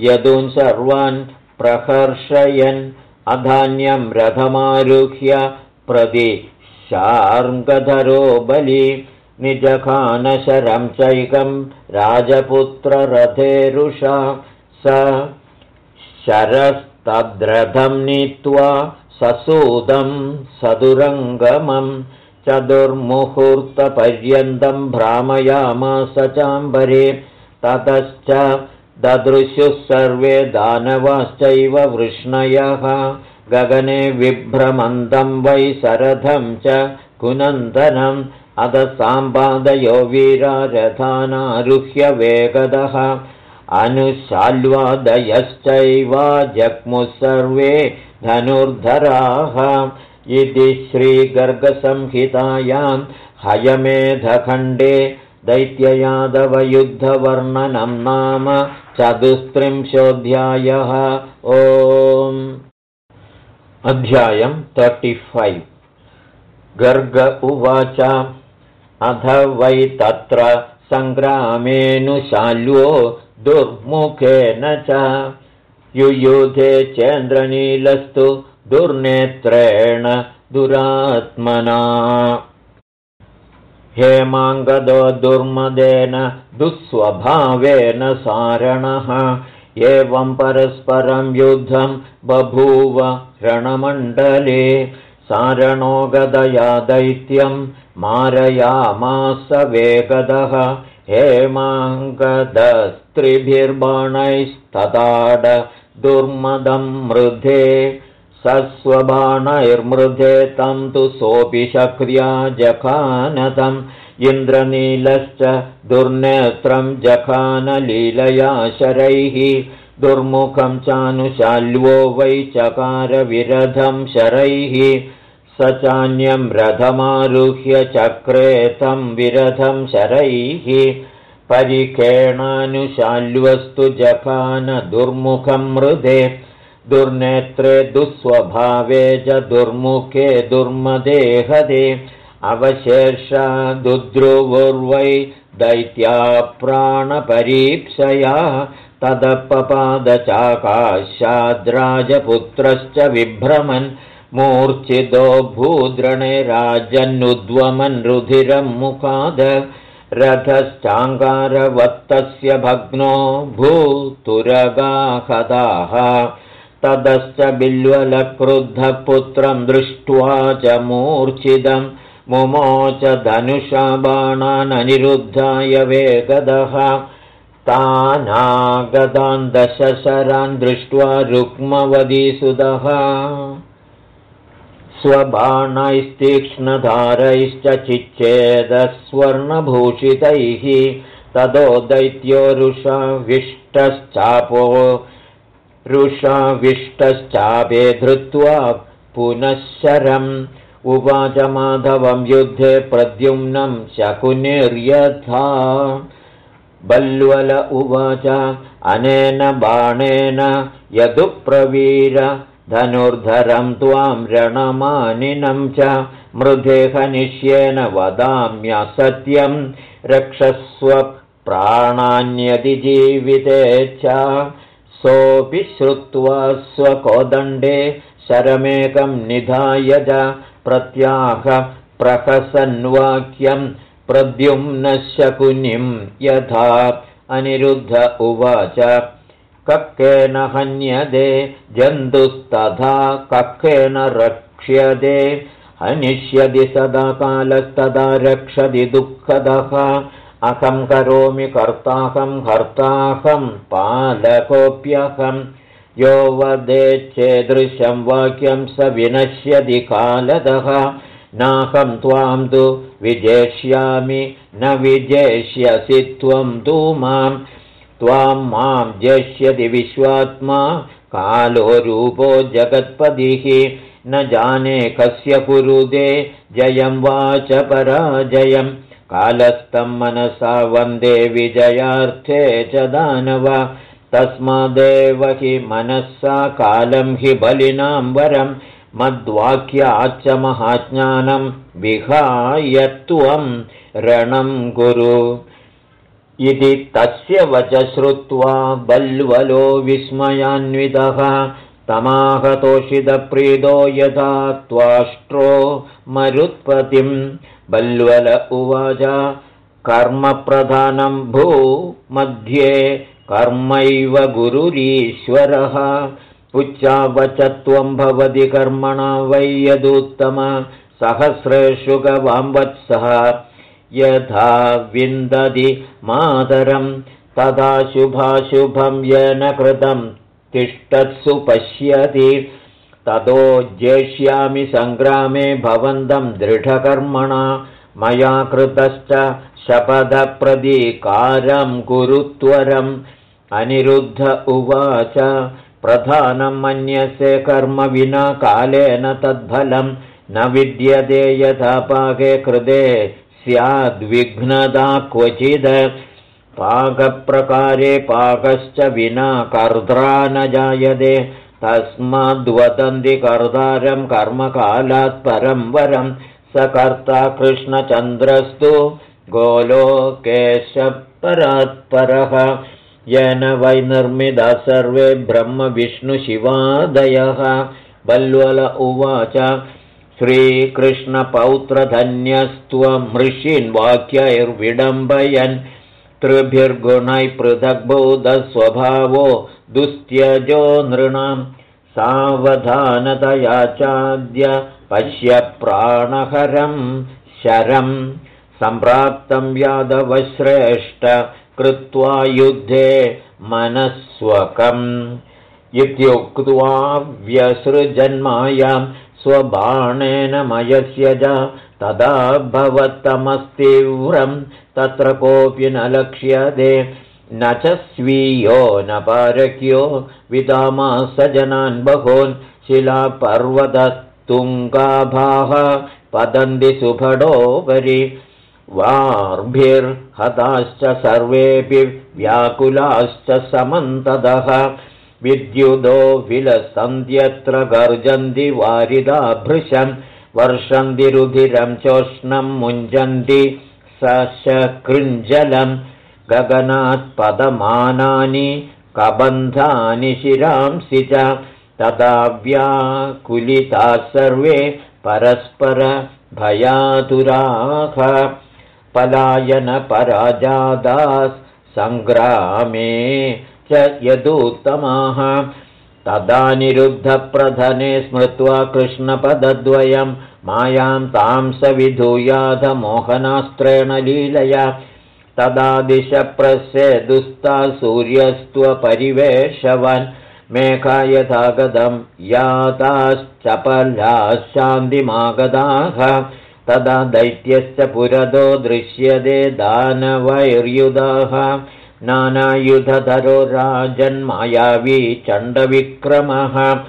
यदून् सर्वान् प्रहर्षयन्। अधान्यं रथमारुह्य प्रदि शार्ङ्गधरो बलि निजखानशरं चैकं राजपुत्ररथेरुषा। स शरस्तद्रथं नीत्वा ससूदं सदुरङ्गमं चतुर्मुहूर्तपर्यन्तं भ्रामयामास चाम्बरे ततश्च ददृशुः सर्वे दानवाश्चैव वृष्णयः। गगने विभ्रमन्तं वै शरथं च साम्पादयो वीरारथानारुह्य वेगदः। अनुशाल्वादयश्चैव जग्मुः सर्वे धनुर्धराः इति श्रीगर्गसंहितायां हयमेधखण्डे दैत्ययादवयुद्धवर्णनं नाम चतुस्त्रिंशोऽध्यायः। ओम् अध्यायम् तर्टिफैव् गर्ग उवाच अथ वै तत्र सङ्ग्रामेऽनुशाल्यो दुर्मुखेन च। युयुधे चेन्द्रनीलस्तु दुर्नेत्रेण दुरात्मना। हेमाङ्गदो दुर्मदेन दुःस्वभावेन सारणः। एवं परस्परं युद्धं बभूव रणमण्डले। सारणो गदया दैत्यं मारयामास वेगदः। हेमाङ्गदस्त्रिभिर्बाणैस्तताड दुर्मदं मृधे सस्वबाणैर्मृधे तं तु सोऽपि शक्र्या जखानतम्। इन्द्रनीलश्च दुर्नेत्रं जखानलीलया शरैः। दुर्मुखं चानुशाल्वो वै चकारविरधं शरैः। स चान्यं रथमारुह्य चक्रे तं विरथं शरैः। परिखेणानुशाल्वस्तु जखान दुर्मुखं मृदे दुर्नेत्रे दुःस्वभावे च दुर्मुखे दुर्मदेहदे अवशेषा दुद्रुवुर्वै दैत्या प्राणपरीक्षया तदपपादचाकाशाद्राजपुत्रश्च विभ्रमन् मूर्च्छितो भूद्रणे राजन्नुद्वमन् रुधिरं मुखाद रथश्चाङ्गारवत्तस्य भग्नो भूतुरगाहदाः ततश्च बिल्वलक्रुद्धपुत्रं दृष्ट्वा च मूर्च्छिदं मुमोच धनुषा बाणाननिरुद्धाय वेगदः तानागतान् दशशरान् दृष्ट्वा रुक्मवदीसुदः। स्वबाणैस्तीक्ष्णधारैश्च चिच्चेदस्वर्णभूषितैः तदो दैत्यो रुषाविष्टश्चापो धृत्वा पुनः शरम् उवाच माधवं युद्धे प्रद्युम्नं शकुनिर्यथा। बल्वल उवाच अनेन बाणेन यदुप्रवीर धनुर्धरं त्वां रणमानिनं च मृधे हनिष्येन वदाम्यसत्यं रक्षस्व प्राणान्यतिजीविते च सोऽपि श्रुत्वा स्वकोदण्डे शरमेकं निधाय च प्रत्याह प्रहसन्वाक्यं प्रद्युम्नशकुनिं यथा अनिरुद्ध उवाच। कक्केन हन्यदे जन्तुस्तथा कक्केन रक्ष्यदे हनिष्यति सदा कालस्तदा रक्षति दुःखदः अहं करोमि कर्ताहं हर्ताहं पालकोऽप्यहं। यो वदेच्छेदृशं वाक्यं स विनश्यति कालदः। नाहं त्वां तु विजेष्यामि न विजेष्यसि त्वं तु मां। त्वां मां जेष्यति विश्वात्मा कालो रूपो जगत्पदिः न जाने कस्य कुरुदे जयं वाच पराजयम् कालस्थं मनसा वन्दे विजयार्थे च दानव। तस्मादेव हि मनःसा कालं हि बलिनां वरं। मद्वाक्याच्च महाज्ञानं विहाय त्वं रणं कुरु। इति तस्य वच श्रुत्वा बल्वलो विस्मयान्वितः। तमाहतोषितप्रीतो यथा त्वाष्ट्रो मरुत्पतिं बल्वल उवाच कर्मप्रधानं भू मध्ये कर्मैव गुरुरीश्वरः। उच्चावच त्वं भवति कर्मणा वै यदुत्तम सहस्रेषु गवांवत्सः यथा विन्दति मातरं तदा शुभाशुभं येन कृतं तिष्ठत्सु पश्यति ततो जेष्यामि सङ्ग्रामे भवन्तं दृढकर्मणा मया कृतश्च शपथप्रदीकारं कुरुत्वरम् अनिरुद्ध उवाच प्रधानं मन्यसे कर्म विना कालेन तद्फलं न विद्यते यथा पाके कृते स्याद्विघ्नता क्वचिद्। पाकप्रकारे पाकश्च विना कर्द्रा न जायते तस्माद्वदन्ति कर्तारं कर्मकालात् परं वरं स कर्ता कृष्णचन्द्रस्तु गोलोकेशपरात्परः। येन वै निर्मिता सर्वे ब्रह्मविष्णुशिवादयः बल्वल उवाच श्रीकृष्णपौत्रधन्यस्त्वमृषीन् वाक्यैर्विडम्बयन् त्रिभिर्गुणैः पृथग्बोधस्वभावो दुस्त्यजो नृणां। सावधानतया चाद्य पश्य प्राणहरं शरं। सम्प्राप्तं यादवश्रेष्ठ कृत्वा युद्धे मनस्वकम्। इत्युक्त्वा व्यसृजन्मायां स्वबाणेन मयस्य च तदा भवत्तमस्तीव्रं तत्र कोऽपि न लक्ष्यते। न च स्वीयो न पारक्यो विदामास जनान् बहून् शिलापर्वतस्तुङ्गाभाः पतन्ति सुभडोपरि। वार्भिर्हताश्च सर्वेऽपि व्याकुलाश्च समन्तदः विद्युदो विलसन्त्यत्र गर्जन्ति वारिदाभृशं वर्षन्ति रुधिरं चोष्णं मुञ्जन्ति सशकृञ्जलं गगनात्पदमानानि कबन्धानि शिरांसि च तदा व्याकुलिताः सर्वे परस्परभयातुराः पलायनपराजादाः सङ्ग्रामे यदुत्तमाः। तदानिरुद्धप्रधने स्मृत्वा कृष्णपदद्वयं मायां तां स विधूयाधमोहनास्त्रेण लीलया। तदादिशप्रस्य दुस्ता सूर्यस्त्वपरिवेशवन् मेघा यथा गदम् याताश्चपलाः शान्तिमागदाः तदा दैत्यश्च पुरदो दृश्यते दानवैर्युधाः। नानायुधधरो राजन्मायावी चण्डविक्रमः।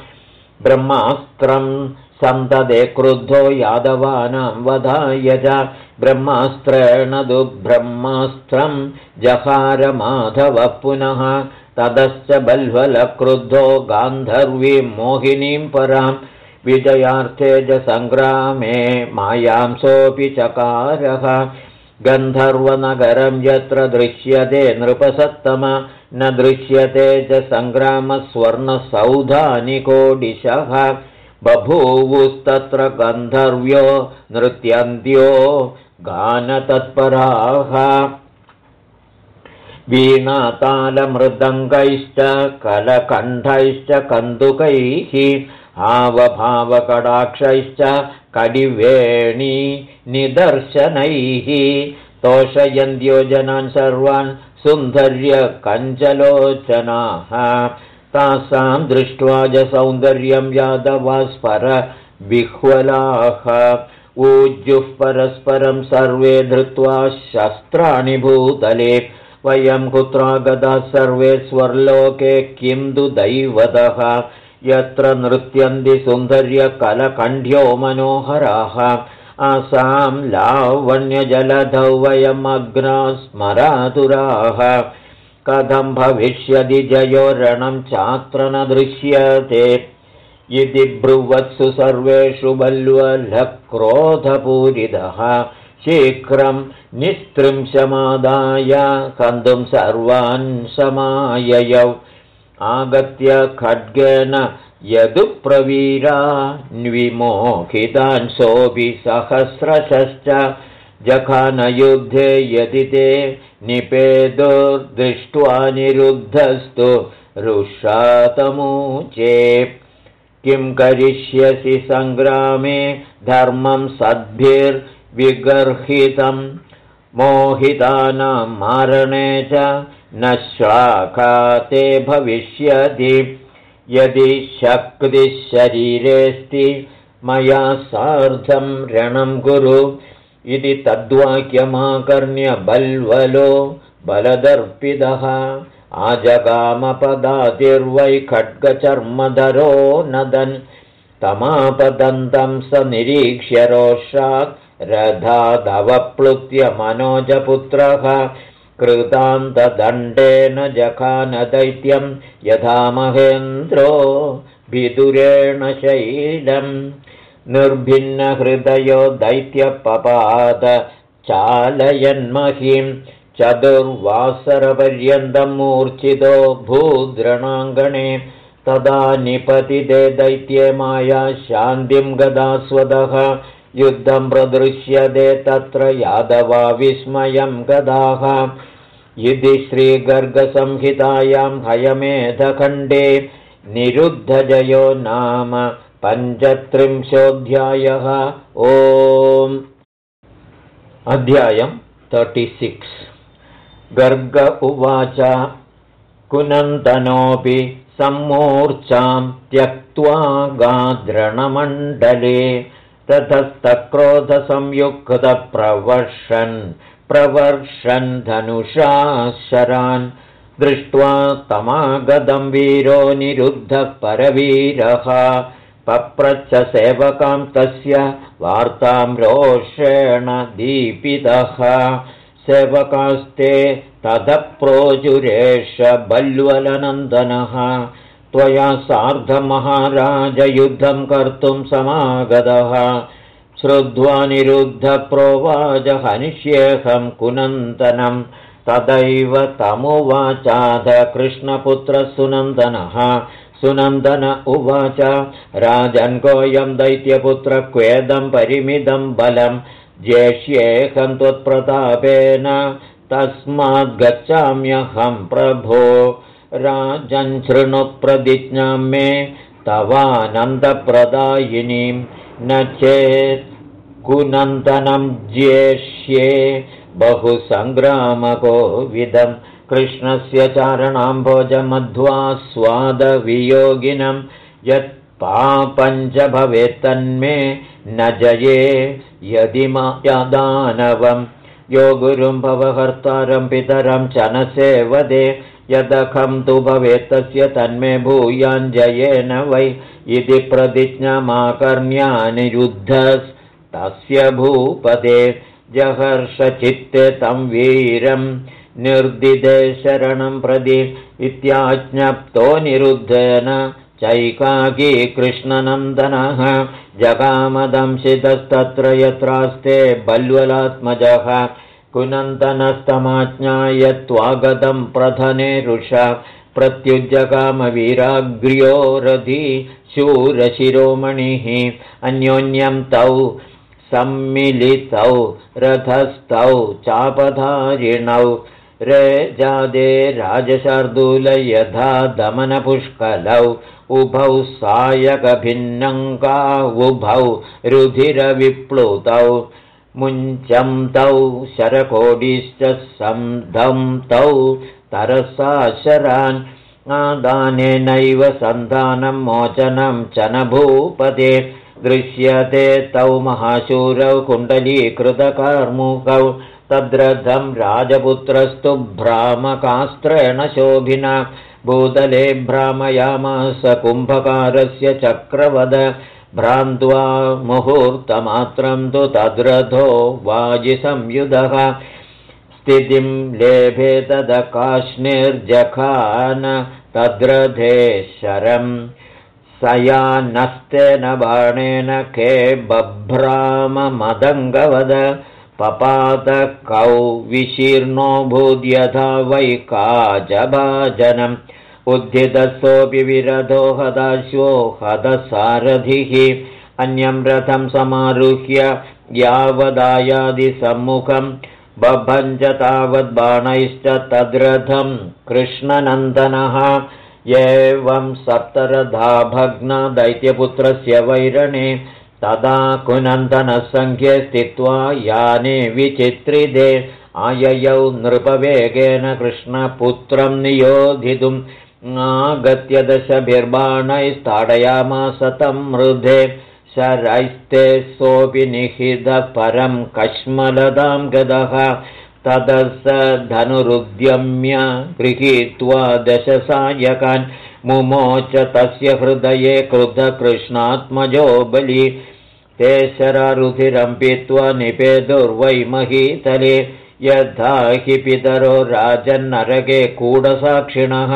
ब्रह्मास्त्रम् सन्तदे क्रुद्धो यादवानां वधाय च ब्रह्मास्त्रेण दुब्रह्मास्त्रम् जहारमाधवः पुनः ततश्च बल्वलक्रुद्धो गान्धर्वीं मोहिनीं परां विजयार्थे च सङ्ग्रामे मायांसोऽपि चकारः गन्धर्वनगरं यत्र दृश्यते नृपसत्तम न दृश्यते च सङ्ग्रामस्वर्णसौधानि कोडिशः बभूवुस्तत्र गन्धर्व्यो नृत्यन्त्यो गानतत्पराः। वीणातालमृदङ्गैश्च कलकण्ठैश्च कन्दुकैः आवभावकडाक्षैश्च कडिवेणी निदर्शनैः। तोषयन्त्यो जनान् सर्वान् सुन्दर्यकञ्चलोचनाः तासां दृष्ट्वा च सौन्दर्यं यादवास्पर विह्वलाः। ऊज्युः परस्परं सर्वे धृत्वा शस्त्राणि भूतले। वयं कुत्रागताः सर्वे स्वर्लोके किं तु दैवतः। यत्र नृत्यन्ति सुन्दर्यकलकण्ठ्यो मनोहराः। आसां लावण्यजलधौ वयमग्ना स्मरातुराः कथं भविष्यति जयो रणं चात्र न दृश्यते। इति ब्रुवत्सु सर्वेषु बल्वलक्रोधपूरितः। शीघ्रं निस्त्रिंशमादाय कन्तुं सर्वान् समाययौ। आगत्य खड्गेन यदुप्रवीरान्विमोहितान् सोऽपि सहस्रशश्च जखानयुद्धे यदि ते निपेदुर्दृष्ट्वा निरुद्धस्तु रुषातमूचे किं करिष्यसि सङ्ग्रामे धर्मं सद्भिर्विगर्हितं मोहितानां मारणे च न श्वाखाते भविष्यति। यदि शक्तिशरीरेऽस्ति मया सार्धं रणं कुरु इति तद्वाक्यमाकर्ण्य बल्वलो बलदर्पितः आजगामपदातिर्वै खड्गचर्मधरो नदन् तमापदन्तं स निरीक्ष्य रोषात् रथादवप्लुत्य मनोजपुत्रः कृतान्तदण्डेन जखानदैत्यं यथा महेन्द्रो विदुरेण शैलम् निर्भिन्नहृदयो दैत्यपपाद चालयन्महीं चतुर्वासरपर्यन्तं मूर्च्छितो भूद्रणाङ्गणे तदा निपतिते दैत्ये माया शान्तिं गदास्वदः। युद्धं प्रदृश्यते तत्र यादवा विस्मयं गदाः। इति श्रीगर्गसंहितायां हयमेधखण्डे निरुद्धजयो नाम पञ्चत्रिंशोऽध्यायः ओम्। अध्यायम् तर्टिसिक्स् गर्ग उवाच कुनन्दनोऽपि सम्मूर्च्छां त्यक्त्वा गाद्रणमण्डले ततस्तक्रोधसंयुक्तप्रवर्षन् प्रवर्षन् धनुषा शरान् दृष्ट्वा निरुद्धः परवीरः पप्रच्छ सेवकां तस्य वार्तां रोषेण दीपितः। सेवकास्ते तदप्रोचुरेश बल्वलनन्दनः। त्वया सार्धमहाराजयुद्धं कर्तुं समागतः। श्रुत्वा निरुद्धप्रोवाच हनिष्येऽहं कुनन्दनं। तदैव तमुवाचाध कृष्णपुत्रसुनन्दनः सुनन्दन उवाच। राजन्कोऽयं दैत्यपुत्रक्वेदं परिमिदं बलं ज्येष्येऽहं त्वत्प्रतापेन। तस्माद्गच्छाम्यहं प्रभो। राजञ्छृणुप्रतिज्ञां मे तवानन्दप्रदायिनीं। न चेत् कुनन्दनं ज्येष्ये बहुसङ्ग्रामकोविदम् कृष्णस्य चारणाम्भोजमध्वा स्वादवियोगिनं यत्पापञ्च भवेत्तन्मे न जये यदि यदानवम् यो गुरुं भवहर्तारं पितरं च न सेवदे यदखं तु भवेत्तस्य तन्मे भूयाञ्जयेन वै। इति प्रतिज्ञामाकर्ण्यानिरुद्धस्तस्य भूपदे जहर्षचित्ते तं वीरं निर्दिदे शरणं प्रदि इत्याज्ञप्तो निरुद्धेन चैकाकी कृष्णनन्दनः। जगामदंशितस्तत्र यत्रास्ते बल्वलात्मजः। कुनन्दनस्तमाज्ञायत्वागतं प्रधने रुषा प्रत्युज्जगामवीराग्र्यो रथि शूरशिरोमणिः। अन्योन्यं तौ सम्मिलितौ रथस्थौ चापधारिणौ रेजादे राजशार्दूल यथा दमनपुष्कलौ उभौ सायकभिन्नङ्का उभौ रुधिरविप्लुतौ मुञ्चं तौ शरकोडिश्च सन्धं तौ तरसा शरान् आदानेनैव सन्धानं मोचनं च न भूपदे दृश्यते तौ महाशूरौ कुण्डलीकृतकार्मुकौ तद्रथं राजपुत्रस्तु भ्रामकास्त्रेण शोभिना। भूतले भ्रामयामास कुम्भकारस्य चक्रवद। भ्रान्त्वा मुहूर्तमात्रं तु तद्रथो वाजिसंयुधः स्थितिं लेभे तदकाश्निर्जखान तद्रथेश्वरम् सयानस्तेन बाणेन के बभ्राममदङ्गवद पपातकौ विशीर्णो भूद्यथा वै काजभाजनम् उद्धितसोऽपि विरधो हदाश्वो हदसारथिः। अन्यं रथं समारुह्य यावदायादिसम्मुखम् बभञ्च तावद्बाणैश्च तद्रथं कृष्णनन्दनः। एवं सप्तरधा भग्न दैत्यपुत्रस्य वैरणे तदा कुनन्दनसङ्ख्ये स्थित्वा याने विचित्रिदे आययौ नृपवेगेन कृष्णपुत्रं नियोधितुम् आगत्य दशभिर्बाणैस्ताडयामास तं मृधे शरैस्ते सोऽपि निहितः परं कश्मलदां गदः ततः स धनुरुद्यम्य गृहीत्वा दशसायकान् मुमोच तस्य हृदये कृतकृष्णात्मजो बलि ते पीत्वा निपेदुर्वै महीतले यथा हि पितरो राजन्नरगे कूडसाक्षिणः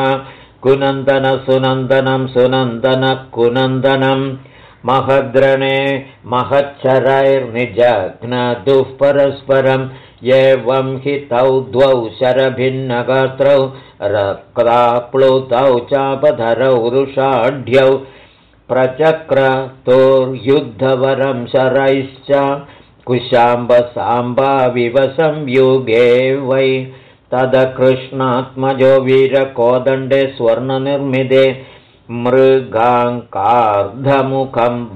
कुनन्दनसुनन्दनं सुनन्दनः कुनन्दनम् महद्रणे महच्छरैर्निजघ्नदुः परस्परम् एवं हि तौ द्वौ शरभिन्नगात्रौ रक्ताप्लुतौ चापधरौ रुषाढ्यौ प्रचक्रतोर्युद्धवरं शरैश्च कुशाम्बसाम्बाविव संयुगे वै तदकृष्णात्मजो वीरकोदण्डे स्वर्णनिर्मिते मृगाङ्कार्धमुखं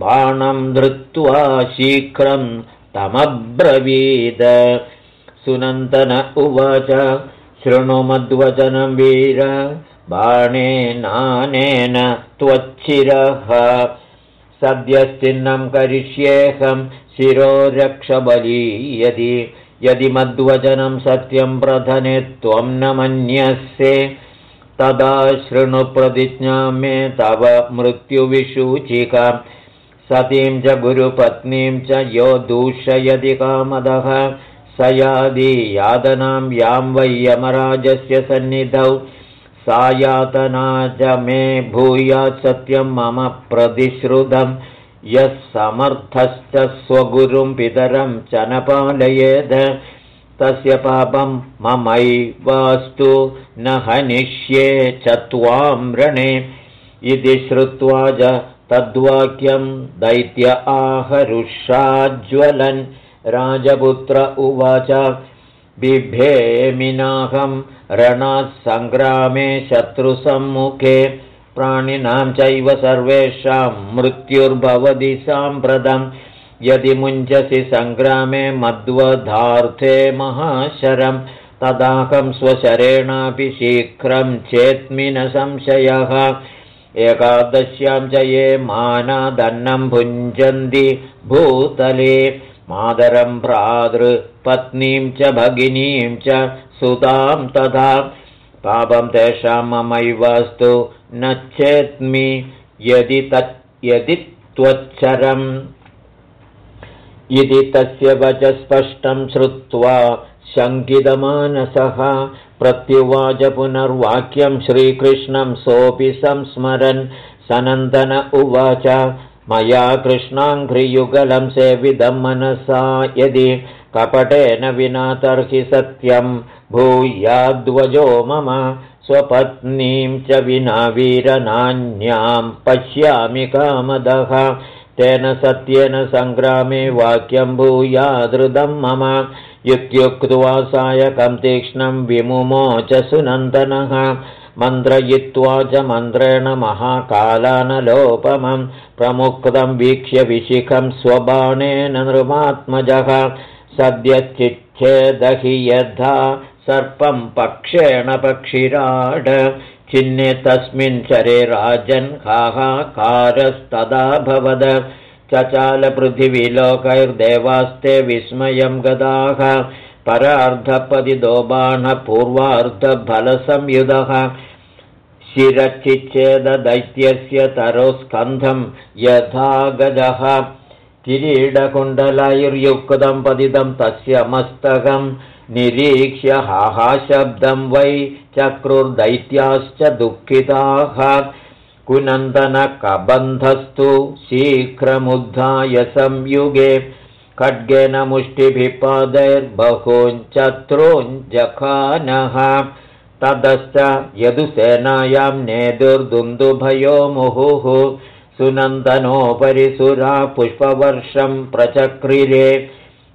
बाणं धृत्वा शीघ्रं तमब्रवीद। सुनन्दन उवाच शृणुमद्वचनं वीर बाणेनानेन त्वच्छिरः सद्यश्चिन्नं करिष्येऽहं शिरोरक्षबली यदि यदि मद्वचनं सत्यं प्रधने त्वं न मन्यस्ये तदा शृणुप्रतिज्ञा मे तव मृत्युविषूचिका सतीं च गुरुपत्नीं च यो दूषयति कामदः। स यादि यातनां यां वै यमराजस्य सन्निधौ सा यातना च मे भूयात् सत्यं मम प्रतिश्रुतं। यः समर्थश्च स्वगुरुं पितरं च न पालयेद। तस्य पापं ममैवास्तु न हनिष्ये च त्वां रणे। इति श्रुत्वा च तद्वाक्यं दैत्य आहरुषाज्वलन् राजपुत्र उवाच बिभेमिनाहं रणात् सङ्ग्रामे शत्रुसम्मुखे प्राणिनां चैव सर्वेषां मृत्युर्भवति साम्प्रतं। यदि मुञ्चसि सङ्ग्रामे मद्वधार्थे महाशरं तदाहं स्वशरेणापि शीघ्रं चेत्मि न संशयः। एकादश्यां च ये मानादन्नं भुञ्जन्ति भूतले मादरं भ्रातृपत्नीं च भगिनीं च सुतां तथा पापं तेषां ममैवस्तु न चेत्मि यदि तत् यदि त्वच्चरम्। इति तस्य वच स्पष्टं श्रुत्वा शङ्कितमानसः प्रत्युवाच पुनर्वाक्यं श्रीकृष्णं सोऽपि संस्मरन्। सनन्दन उवाच मया कृष्णाङ्घ्रियुगलं सेविदं मनसा। यदि कपटेन विना तर्हि सत्यं। भूयाद्वजो मम स्वपत्नीं च विना वीरनान्यां पश्यामि कामदः। तेन सत्येन सङ्ग्रामे वाक्यं भूयादृदं मम। इत्युक्त्वा सायकं तीक्ष्णं विमुमोच सुनन्दनः। मन्त्रयित्वा च मन्त्रेण महाकालानलोपमं। प्रमुक्तं वीक्ष्य विशिखं स्वबाणेन नृमात्मजः सद्यश्चिच्छेदहि यथा सर्पं पक्षेण पक्षिराड चिह्ने तस्मिन् चरे राजन् हाहाकारस्तदाभवद चचालपृथिवीलोकैर्देवास्ते विस्मयं गदाः। परार्धपदिदो बाणपूर्वार्धफलसंयुधः शिरचिच्छेददैत्यस्य तरोस्कन्धं यथा गजः किरीडकुण्डलैर्युक्तं पतितं तस्य मस्तकम् निरीक्ष्य हाहाशब्दं वै चक्रुर्दैत्याश्च दुःखिताः कुनन्दनकबन्धस्तु शीघ्रमुद्धाय संयुगे खड्गेन मुष्टिभिपादैर्बहूञ्चत्रोञ्जखानः ततश्च यदुसेनायां नेदुर्दुन्दुभयो मुहुः सुनन्दनोपरि सुरा पुष्पवर्षं प्रचक्रिरे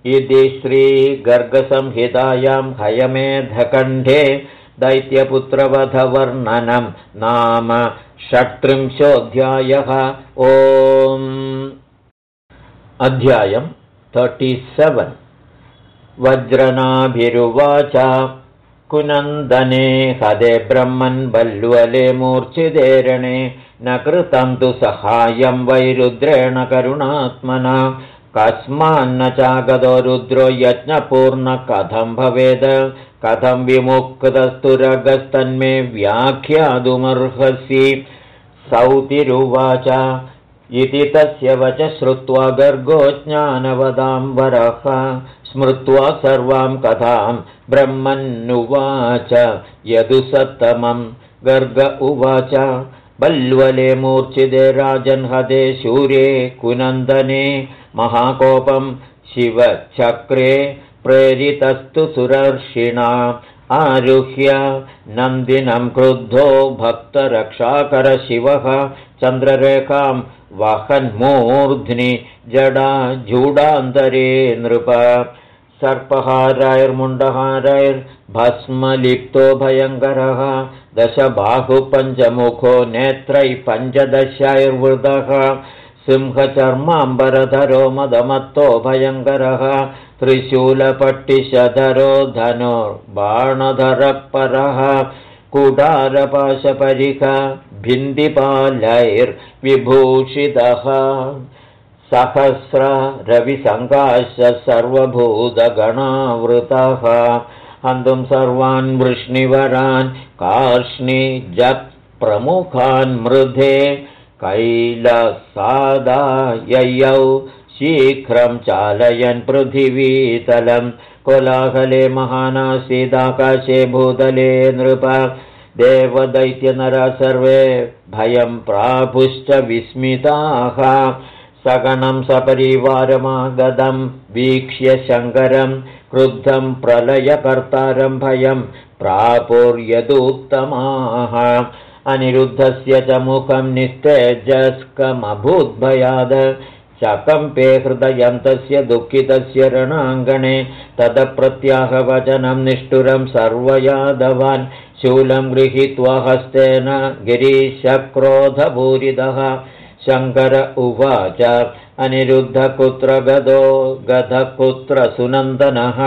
इति श्रीगर्गसंहितायां हयमेधकण्ठे दैत्यपुत्रवधवर्णनं नाम षट्त्रिंशोऽध्यायः। ओम् अध्यायम् सेवन्। वज्रनाभिरुवाच। कुनन्दने हदे ब्रह्मन् बल्वले मूर्च्छिदेरणे न कृतं तु सहायं वैरुद्रेण करुणात्मना। कस्मान्न चागतो रुद्रो यज्ञपूर्णकथं भवेद्। कथं विमुक्तस्तुरगस्तन्मे व्याख्यातुमर्हसि। सौतिरुवाच। इति तस्य वच श्रुत्वा गर्गो ज्ञानवदाम्बरः। स्मृत्वा सर्वां कथां ब्रह्मन्नुवाच। यदुसत्तमं गर्ग उवाच बल्वले मूर्च्छिदे राजन्हदे शूरे कुनन्दने महाकोपं शिवचक्रे प्रेरितस्तु सुरर्षिणा आरुह्य नन्दिनं क्रुद्धो भक्तरक्षाकरशिवः चन्द्ररेखां वहन्मूर्ध्नि जडा जूडान्तरे नृप सर्पहारैर्मुण्डहारैर्भस्मलिप्तो भयङ्करः दशबाहुपञ्चमुखो नेत्रैः पञ्चदशैर्वृतः सिंहचर्माम्बरधरो मदमत्तो भयङ्करः त्रिशूलपट्टिशधरो धनुर्बाणधरपरः कुडारपाशपरिख भिन्दिपालैर्विभूषितः सहस्र रविसङ्काश सर्वभूतगणावृतः। हन्तुं सर्वान् वृष्णिवरान् कार्ष्णि जत्प्रमुखान् मृधे। कैलसादाययौ शीघ्रं चालयन् पृथिवीतलं कोलाहले महानासीदाकाशे भूतले नृप। देवदैत्यनर सर्वे भयं प्रापुश्च विस्मिताः सगणं सपरिवारमागतं वीक्ष्य शङ्करं क्रुद्धं प्रलयकर्तारं भयं प्रापुर्यदुत्तमाः। अनिरुद्धस्य च मुखं निस्तेजस्कमभूद्भयाद चकम्पे हृदयन्तस्य दुःखितस्य रणाङ्गणे तदप्रत्याहवचनं निष्ठुरं सर्वयादवान्। शूलं गृहीत्वा हस्तेन गिरीशक्रोधपूरितः शङ्कर उवाच अनिरुद्ध कुत्र गदो गध कुत्र सुनन्दनः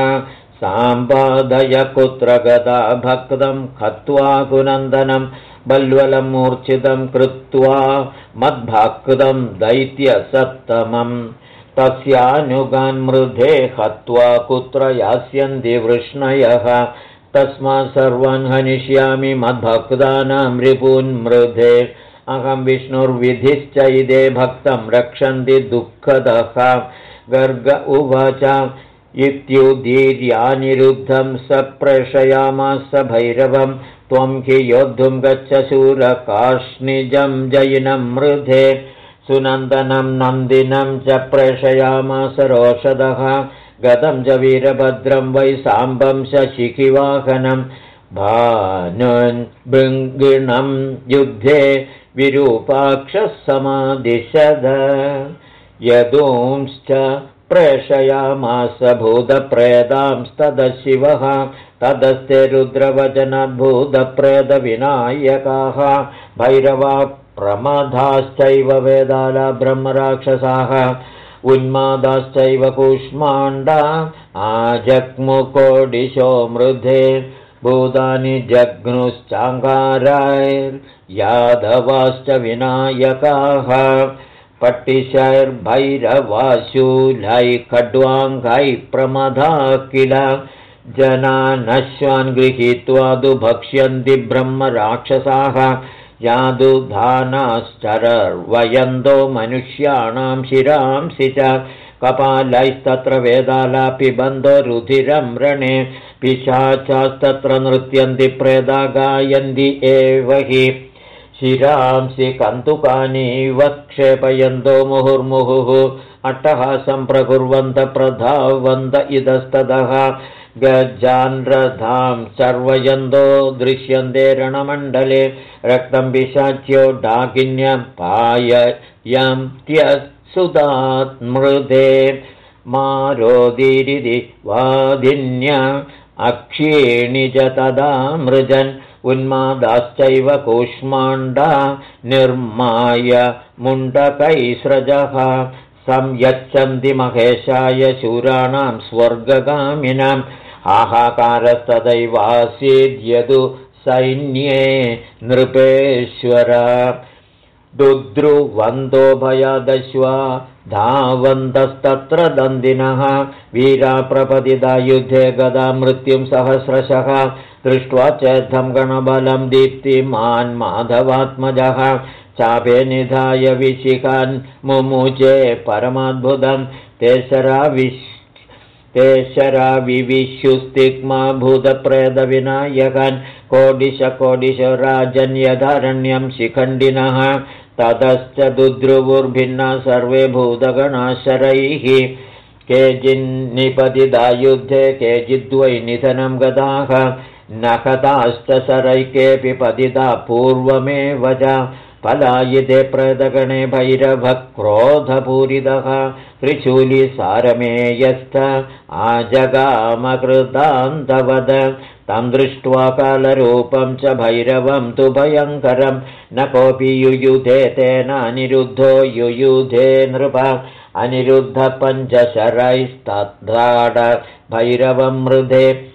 साम्पादय कुत्र गदा भक्तं खत्वा कुनन्दनं बल्वलं मूर्छितं कृत्वा मद्भक्तं दैत्यसत्तमम् तस्यानुगान्मृधे हत्वा कुत्र यास्यन्ति वृष्णयः तस्मात् सर्वान् हनिष्यामि मद्भक्तानां रिपून्मृधे अहं विष्णुर्विधिश्चैदे भक्तं रक्षन्ति दुःखदः गर्ग उवाच इत्युदीर्यानिरुद्धं स प्रेषयामास भैरवं त्वं हि योद्धुं गच्छ शूरकाष्णिजं जयिनं मृधे। सुनन्दनं नन्दिनं च प्रेषयामास रोषदः। गतं च वीरभद्रं वै साम्बं शिखिवाहनं। भानुन् भृङ्गिणं युद्धे विरूपाक्षः समादिशद यदूंश्च प्रेषयामास तदस्ते रुद्रवचनद्भूतप्रेदविनायकाः। भैरवा प्रमदाश्चैव वेदाला ब्रह्मराक्षसाः उन्मादाश्चैव कूष्माण्डा आजग्मुकोडिशो मृधे भूतानि जग्नुश्चाङ्गारैर्यादवाश्च विनायकाः पट्टिशैर्भैरवाशूलै खड्वाङ्गै प्रमदा किल। जनानश्वान् गृहीत्वा दु भक्ष्यन्ति ब्रह्मराक्षसाः। यादुधानाश्चरर्वयन्दो मनुष्याणां शिरांसि च। कपालैस्तत्र वेदाला पिबन्धो रुधिरं रणे पिशाचास्तत्र नृत्यन्ति प्रेदा गायन्ति एव हि। शिरांसि कन्दुकानीव क्षेपयन्तो मुहुर्मुहुः अट्टहासं प्रकुर्वन्त प्रधावन्त इतस्ततः गजान्रधां सर्वयन्तो दृश्यन्ते रणमण्डले रक्तं विशाच्यो डाकिन्यं पाययं त्यसुदात्मृदे मारोदिरिति वादिन्य अक्षीणि च तदा मृजन् उन्मादाश्चैव कूष्माण्डा निर्माय मुण्डकैस्रजः संयच्छन्ति महेशाय शूराणां स्वर्गगामिनाम्। हाहाकारस्तदैवासीद्यदु सैन्ये नृपेश्वर दुद्रुवन्दो भयादश्वा धावन्तस्तत्र दन्दिनः वीरा प्रपदिदा युद्धे गदा मृत्युं सहस्रशः दृष्ट्वा चेद्धं गणबलं दीप्तिमान् माधवात्मजः। चापे निधाय विशिखान् मुमुचे परमाद्भुतं तेसरा विश् तेशरा विविशुस्तिग्मा भूतप्रेदविनायकन् कोडिश राजन्यधारण्यं शिखण्डिनः ततश्च दुद्रुवुर्भिन्ना सर्वे भूतगणाशरैः केचिन्निपतिदा युद्धे केचिद्वै निधनं गताः न कथाश्च सरैकेऽपि पतिता पूर्वमेव च पलायिते प्रेतगणे भैरवः क्रोधपूरितः त्रिशूलिसारमेयस्थ आजगामकृतान्तवद तं दृष्ट्वा कालरूपं च भैरवं तु भयङ्करं। न कोऽपि युयुधे तेन अनिरुद्धो युयुधे नृप। अनिरुद्धपञ्चशरैस्तद्राड भैरवं मृधे।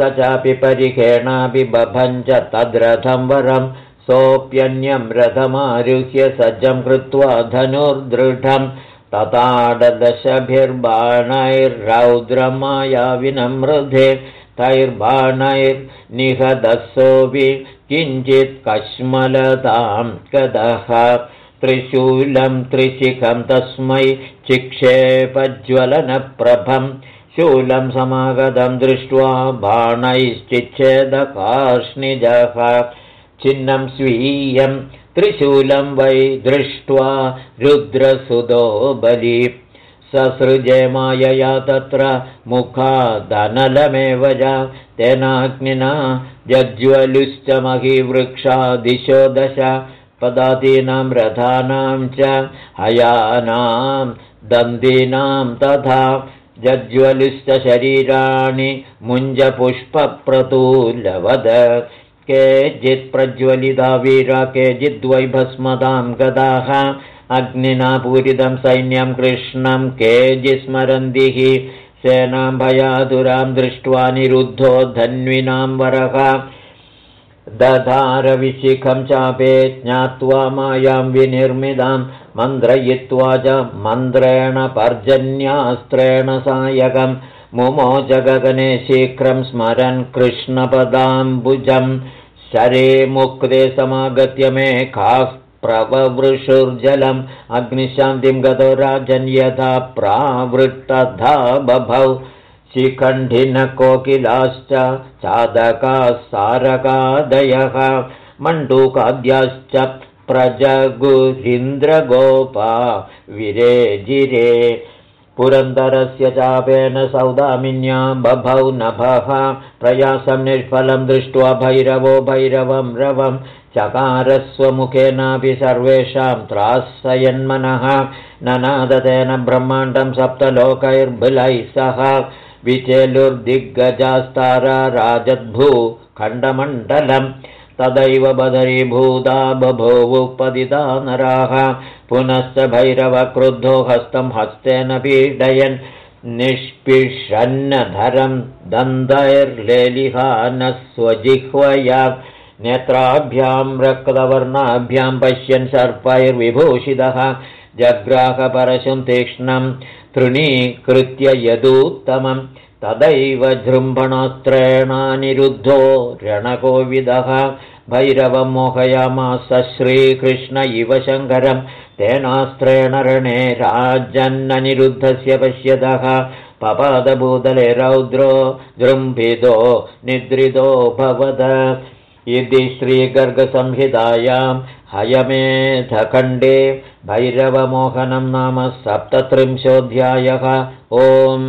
स चापि परिखेणापि बभञ्च तद्रथं वरं सोऽप्यन्यं रथमारुह्य सज्जं कृत्वा धनुर्दृढं तताडदशभिर्बाणैर्रौद्रमायाविनमृधे तैर्बाणैर्निहदसोऽपि किञ्चित् कश्मलतां गदः त्रिशूलं त्रिशिखं तस्मै चिक्षेपज्वलनप्रभं शूलं समागतं दृष्ट्वा बाणैश्चिच्छेदकार्ष्णिजः चिह्नं स्वीयं त्रिशूलं वै दृष्ट्वा रुद्रसुदो बलि। ससृजे मायया तत्र मुखादनलमेव च तेनाग्निना जज्ज्वलुश्च महिवृक्षा दिशो। दश पदातीनां रथानां च हयानां दन्दीनां तथा जज्ज्वलुश्च शरीराणि मुञ्जपुष्पप्रतूलवद केचित् प्रज्वलिता वीरा केचिद्वै भस्मदां गदाः। अग्निना पूरितं सैन्यं कृष्णं केजिस्मरन्ति हि सेनां भयातुरां दृष्ट्वा निरुद्धो धन्विनां वरः। दधारविशिखं चापे ज्ञात्वा मायां विनिर्मितां मन्त्रयित्वा च मन्त्रेण पर्जन्यास्त्रेण सायकम् मुमोजगगने शीघ्रं स्मरन् कृष्णपदाम्बुजं शरे मुक्ते समागत्य मे खाः प्रववृषुर्जलम्। अग्निशान्तिं गतो राजन् यथा प्रावृत्तधा बभौ। शिखण्डिनकोकिलाश्च चादकाः सारकादयः। मण्डूकाद्याश्च प्रजगुरिन्द्रगोपा। विरेजिरे पुरन्दरस्य चापेन सौदामिन्या बभौ नभः। प्रयासं निष्फलं दृष्ट्वा भैरवो भैरवं रवं। चकारस्वमुखेनापि सर्वेषां त्रासयन्मनः। ननादतेन ब्रह्माण्डं सप्तलोकैर्बुलैः सह। विचेलुर्दिग्गजास्तारा राजद्भू खण्डमण्डलम् तदैव बदरीभूता बभूवुपदिता नराः। पुनश्च भैरवक्रुद्धो हस्तं हस्तेन पीडयन्। निष्पिषन्नधरं दन्तैर्लेलिहानः स्वजिह्वया। नेत्राभ्यां रक्तवर्णाभ्यां पश्यन् सर्पैर्विभूषितः। जग्राहपरशुं तीक्ष्णं तृणीकृत्य यदुत्तमम् तदैव जृम्भणास्त्रेणानिरुद्धो रणकोविदः भैरवं मोहयामास श्रीकृष्ण इव शङ्करं तेनास्त्रेण रणे राजन्ननिरुद्धस्य पश्यतः पपादभूतले रौद्रो जृम्भितो निद्रितो भवद। इति श्रीगर्गसंहितायां हयमेधखण्डे भैरवमोहनं नाम सप्तत्रिंशोऽध्यायः। ओम्